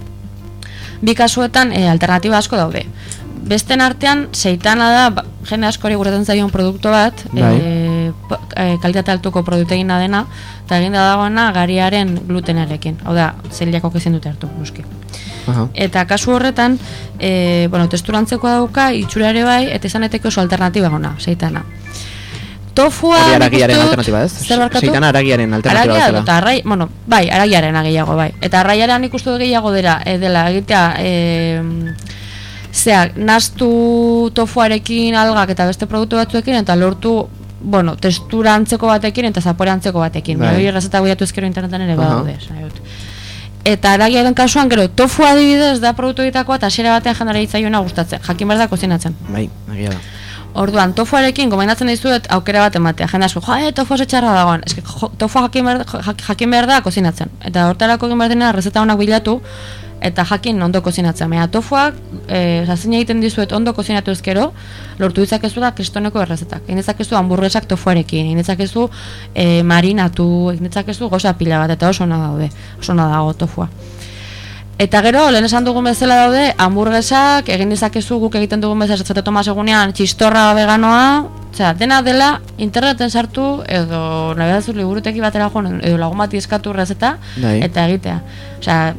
Speaker 3: bi kasuetan e, alternatiba asko daude. Besten artean, seitana da, ba, jende askori guretan zaion produktu bat,
Speaker 4: Bai.
Speaker 3: e, po- e, kalitate altuko proteina dena, eta eginda dagoena gariaren glutenarekin. Hau da, zeliakok ezin dute hartu, noski.
Speaker 4: Aha.
Speaker 3: Eta kasu horretan, e, bueno, testurantzeko dauka, itxura ere bai, eta izan daiteke oso alternatiba gona, seitana. Tofua...
Speaker 4: Hori aragiaren alternatiba ez?
Speaker 3: Zer barkatu?
Speaker 4: Seitan aragiaren alternatiba
Speaker 3: Aragia eta arrai, bueno, bai, aragiaren gehiago bai. Eta arraiaren ikustu gehiago dela, e, dela egitea, e, zea, nastu tofuarekin algak eta beste produktu batzuekin, eta lortu, bueno, testura antzeko batekin eta zapore antzeko batekin.
Speaker 4: Bai.
Speaker 3: Bai. Hori errezeta guiatu ezkero internetan ere badaude, nahi dut. Eta aragiaren kasuan, gero, tofu adibidez da produktu egitakoa eta hasiera batean jendara gustatzen. Jakin behar da kozinatzen.
Speaker 4: Bai, egia da.
Speaker 3: Orduan, tofuarekin gomendatzen dizuet aukera bat ematea. Jende asko, eh, tofu txarra dagoen. Eske tofu jakin behar, jak- jakin behar da kozinatzen. Eta hortarako egin behar dena rezeta honak bilatu eta jakin ondo kozinatzen. Baina tofuak, eh, zazin egiten dizuet ondo kozinatu ezkero, lortu ditzakezu da kristoneko errezetak. Egin dezakezu hamburguesak tofuarekin, egin dezakezu eh, marinatu, egin dezakezu goza pila bat, eta oso ona daude, oso ona dago tofua. Eta gero, lehen esan dugun bezala daude, hamburguesak, egin dezakezu guk egiten dugun bezala, zate Tomas egunean, txistorra veganoa, Osea, dena dela interneten sartu edo nabedazu liburuteki batera joan edo lagun bati eskatu errezeta
Speaker 4: Bai.
Speaker 3: eta egitea. Osea,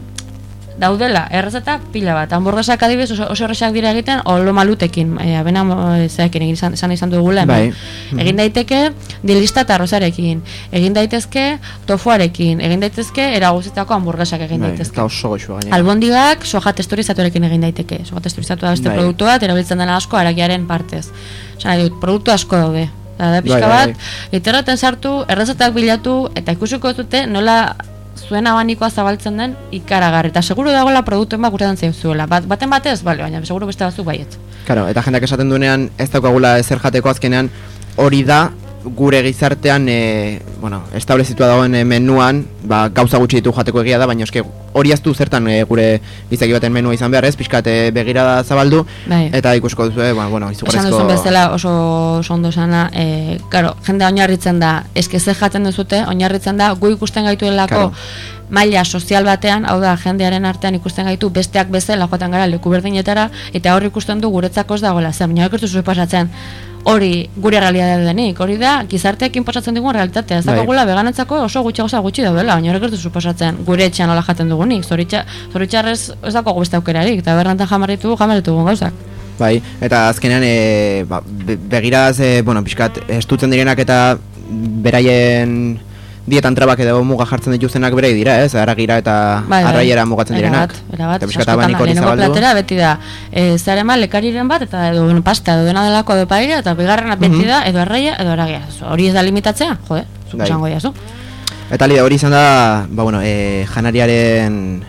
Speaker 3: daudela errezeta pila bat. Hamburguesak adibidez oso, oso erresak dira egiten olo malutekin, e, abena e, zeakin egin izan, izan, dugula.
Speaker 4: Bai.
Speaker 3: Egin daiteke dilista eta arrozarekin, egin daitezke tofuarekin, egin daitezke eraguzitako hamburguesak egin
Speaker 4: Bai,
Speaker 3: daitezke.
Speaker 4: eta oso goxua gainera.
Speaker 3: Albondigak soja testurizatuarekin egin daiteke. Soja testurizatu da beste
Speaker 4: Bai.
Speaker 3: produktu bat, erabiltzen dena asko aragiaren partez. Osea, dut, produktu asko daude. Da, da pixka
Speaker 4: Bai, bai,
Speaker 3: bat, interneten sartu, errezetak bilatu, eta ikusiko dute nola zuen abanikoa zabaltzen den ikaragarri. Eta seguru dagoela produktuen bat guretan zaizuela. Bat, baten batez, bale, baina seguru beste batzuk baiet.
Speaker 4: Claro, eta jendeak esaten duenean ez daukagula ezer jateko azkenean hori da gure gizartean e, bueno, establezitua dagoen e, menuan ba, gauza gutxi ditu jateko egia da, baina eske hori ez du zertan e, gure gizaki baten menua izan behar ez, pixkat e, begirada zabaldu.
Speaker 3: Bai.
Speaker 4: eta ikusko duzu, e, bueno, bueno
Speaker 3: Esan
Speaker 4: izugarrizko
Speaker 3: duzun bezala oso, oso ondo esana, e, karo, jendea oinarritzen da, eske ze jaten duzute, oinarritzen da, gu ikusten gaituelako
Speaker 4: Claro.
Speaker 3: maila sozial batean, hau da, jendearen artean ikusten gaitu besteak bezala joaten gara leku berdinetara, eta hor ikusten du guretzako ez dagoela, zer, baina ikertu pasatzen, hori gure realitatea denik, hori da, gizarteak inposatzen dugun realitatea, ez
Speaker 4: Bai.
Speaker 3: dakagula veganetzako oso gutxi gauza gutxi daudela, baina hori ikertu suposatzen gure etxean nola jaten dugunik, zoritxa, zoritxarrez ez dago beste aukerarik, eta berrantan jamarritu, jamarritu dugun gauzak.
Speaker 4: Bai, eta azkenean e, ba, be- begiradaz, e, bueno, pixkat estutzen direnak eta beraien dietan trabak edo muga jartzen dituztenak berai dira, ez? Aragira eta
Speaker 3: Bai, bai.
Speaker 4: arraiera mugatzen direnak.
Speaker 3: Erabat, erabat.
Speaker 4: Eta
Speaker 3: askotan
Speaker 4: abanik hori
Speaker 3: lehenengo
Speaker 4: zabaldu.
Speaker 3: platera beti da, e, zarema lekariren bat, eta edo bueno, pasta edo dena delako edo paira, eta bigarrena beti
Speaker 4: Mhm.
Speaker 3: da, edo arraia, edo aragia. Hori ez da limitatzea, jode, zuk
Speaker 4: Bai.
Speaker 3: esango diazu.
Speaker 4: Eta lide hori izan da, ba, bueno, e, janariaren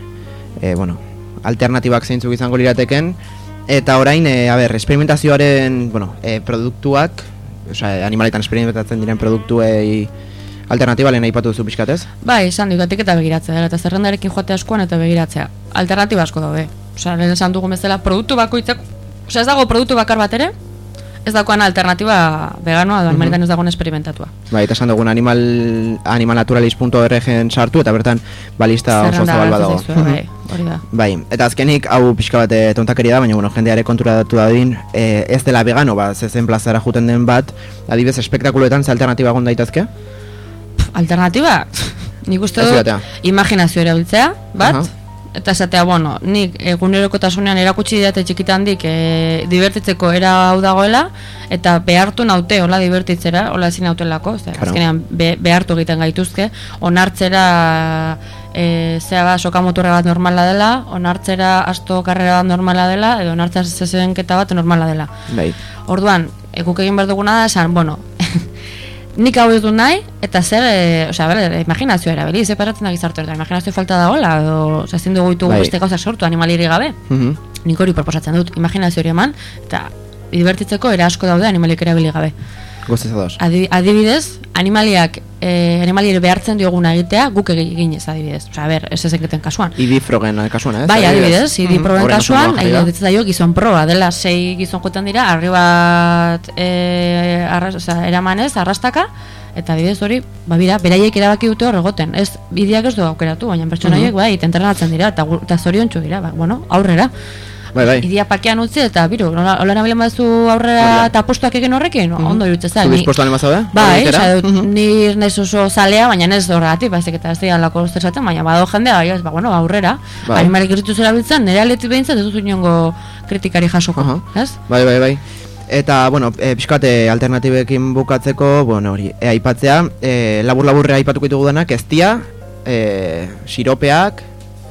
Speaker 4: e, bueno, alternatibak zeintzuk izango lirateken eta orain, e, a ber, experimentazioaren, bueno, e, produktuak, osea, animaletan experimentatzen diren produktuei alternatiba lehen aipatu duzu pixkatez?
Speaker 3: Bai, esan dikatik eta begiratzea, dela, eta zerrendarekin joate askoan eta begiratzea. Alternatiba asko daude. Osea, lehen esan dugun bezala, produktu bakoitzak, osea, ez dago produktu bakar bat ere, ez dagoan alternatiba veganoa edo animaletan ez dagoen esperimentatua.
Speaker 4: Bai, eta esan dugun animal, animalnaturalist.org sartu eta bertan balista oso zabal badago.
Speaker 3: zaizue, bai, hori da.
Speaker 4: Bai, eta azkenik hau pixka bat eh, tontakeria da, baina bueno, jendeare kontura datu dadin, eh, ez dela vegano, ba, zezen plazara juten den bat, adibidez, espektakuluetan ze alternatiba egon daitezke?
Speaker 3: Alternatiba, nik uste dut imaginazio erabiltzea, bat,
Speaker 4: Aha.
Speaker 3: Eta esatea, bueno, nik egunerokotasunean erakutsi didate txikitandik e, divertitzeko era hau dagoela, eta behartu naute, hola divertitzera, hola ezin nautelako, ze,
Speaker 4: Claro.
Speaker 3: azkenean be, behartu egiten gaituzke, onartzera e, zea ba, sokamotorra bat normala dela, onartzera asto karrera bat normala dela, edo onartzera zezenketa bat normala dela.
Speaker 4: Bai.
Speaker 3: Orduan, e, guk egin behar duguna da, esan, bueno, nik hau ez du nahi, eta zer, e, osea, bere, imaginazioa erabili, ze paratzen da gizarte horretan, imaginazio falta dagoela, edo, osea, ezin dugu ditugu
Speaker 4: Bai.
Speaker 3: beste gauzak sortu animaliri gabe,
Speaker 4: Mhm.
Speaker 3: nik hori proposatzen dut, imaginazio hori eman, eta divertitzeko era asko daude animalik erabili gabe.
Speaker 4: Guztiz ados.
Speaker 3: Adi- adibidez, animaliak, e, animaliari behartzen dioguna egitea, guk eginez adibidez. Osea, ber, ez ezenketen kasuan.
Speaker 4: Idi frogen kasuan, ez?
Speaker 3: Bai, adibidez, idi
Speaker 4: Mhm.
Speaker 3: proben
Speaker 4: Horren
Speaker 3: kasuan, egin zaio gizon proba, dela sei gizon joten dira, arri bat e, arras, oza, eramanez, arrastaka, eta adibidez hori, ba bira, beraiek erabaki dute hor egoten. Ez, bideak ez du aukeratu, baina pertsona
Speaker 4: Mhm.
Speaker 3: horiek bai, entrenatzen dira, eta, eta zoriontsu dira, ba, bueno, aurrera.
Speaker 4: Bai, bai.
Speaker 3: Idia pakean utzi eta biru, nola, hola nabilen baduzu aurrera eta postuak egin horrekin, no? ondo irutzen zaiz.
Speaker 4: Mhm. Zu
Speaker 3: ni-
Speaker 4: dispuesto alema zaude?
Speaker 3: Bai,
Speaker 4: Egitera?
Speaker 3: oza, dut,
Speaker 4: Mhm.
Speaker 3: ni naiz oso zalea, baina ez horregatik, baizik eta ez dira lako zerzaten, baina bado jendea, bai, ba, bueno, aurrera.
Speaker 4: Bai.
Speaker 3: Animalik irritu zera biltzen, nire aletik behintzat ez dut inongo kritikari jasoko,
Speaker 4: Aha.
Speaker 3: ez?
Speaker 4: Bai, bai, bai. Eta, bueno, e, pixkate alternatibekin bukatzeko, bueno, hori, e, aipatzea, e, labur-laburre aipatuko ditugu denak, eztia, e, siropeak,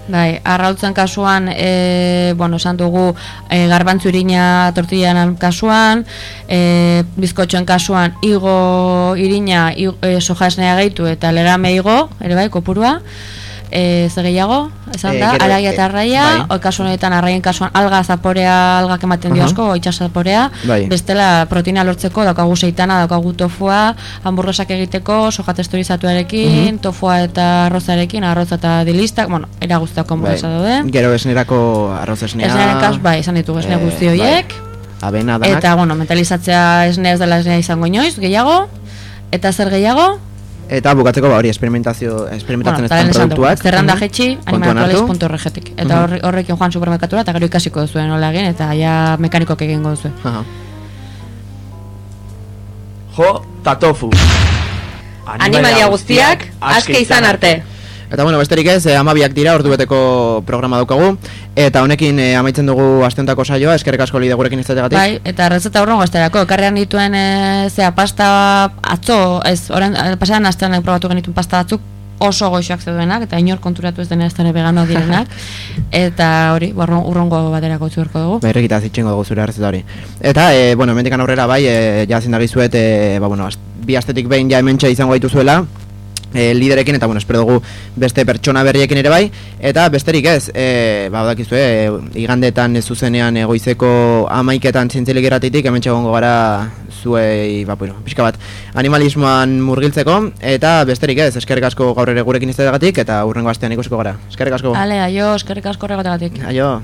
Speaker 3: Bai, arrautzen kasuan, e, bueno, esan dugu e, garbantzu irina tortillan kasuan, e, bizkotxoen kasuan igo irina igo, e, soja esnea eta lerame igo, ere bai, kopurua, e, ze gehiago, esan
Speaker 4: E,
Speaker 3: da,
Speaker 4: gero,
Speaker 3: aragia
Speaker 4: e,
Speaker 3: eta arraia,
Speaker 4: bai.
Speaker 3: kasu honetan arraien kasuan alga zaporea, algak ematen dio
Speaker 4: Aha.
Speaker 3: asko, itxas zaporea,
Speaker 4: Bai.
Speaker 3: bestela proteina lortzeko daukagu seitana, daukagu tofua, hamburguesak egiteko, soja testurizatuarekin, tofua eta arrozarekin, arroza eta dilistak, bueno, era guztiako hamburguesa daude.
Speaker 4: gero esnerako arroz esnea,
Speaker 3: Esnearen kas, bai, esan ditugu esne
Speaker 4: eh,
Speaker 3: guzti horiek.
Speaker 4: bai. avena danak,
Speaker 3: Eta, bueno, mentalizatzea esnea ez dela esnea izango inoiz, gehiago. Eta zer gehiago?
Speaker 4: Eta bukatzeko ba hori experimentazio experimentatzen
Speaker 3: Bueno,
Speaker 4: ez produktuak.
Speaker 3: zerrenda jetxi, animalatuales.org-tik. Eta horri- horrekin joan supermerkatura, eta gero ikasiko duzuen nola egin, eta ja mekanikoak egingo duzu.
Speaker 4: Aha.
Speaker 2: Jo, tatofu.
Speaker 9: Animalia guztiak, aske izan arte.
Speaker 4: Eta bueno, besterik ez, eh, amabiak dira, ordu beteko programa daukagu. Eta honekin eh, amaitzen dugu asteontako saioa, eskerrik asko lide gurekin izategatik.
Speaker 3: Bai, eta rezeta urrongo esterako, ekarrean dituen e, zea pasta atzo, ez, orain eh, pasadan astean probatu genituen pasta batzuk oso goxoak zeudenak, eta inor konturatu ez dena ez dene vegano direnak, eta hori, urron- urrongo baterako utzi beharko dugu.
Speaker 4: Ba, errekita zitxengo dugu zure hartzeta hori. Eta, e, bueno, mendikan aurrera bai, e, ja zindagizuet, e, ba, bueno, bi astetik behin ja hementxe izango dituzuela, e, liderekin, eta, bueno, espero dugu beste pertsona berriekin ere bai, eta besterik ez, e, ba, badakizue, e, igandetan ez zuzenean egoizeko amaiketan zintzilik eratitik, hementxe egongo gara zuei, ba, bueno, pixka bat, animalismoan murgiltzeko, eta besterik ez, eskerrik asko gaur ere gurekin izategatik, eta urrengo astean ikusiko gara. Eskerrik asko.
Speaker 3: Ale, aio, eskerrik asko horregatik.
Speaker 4: Aio.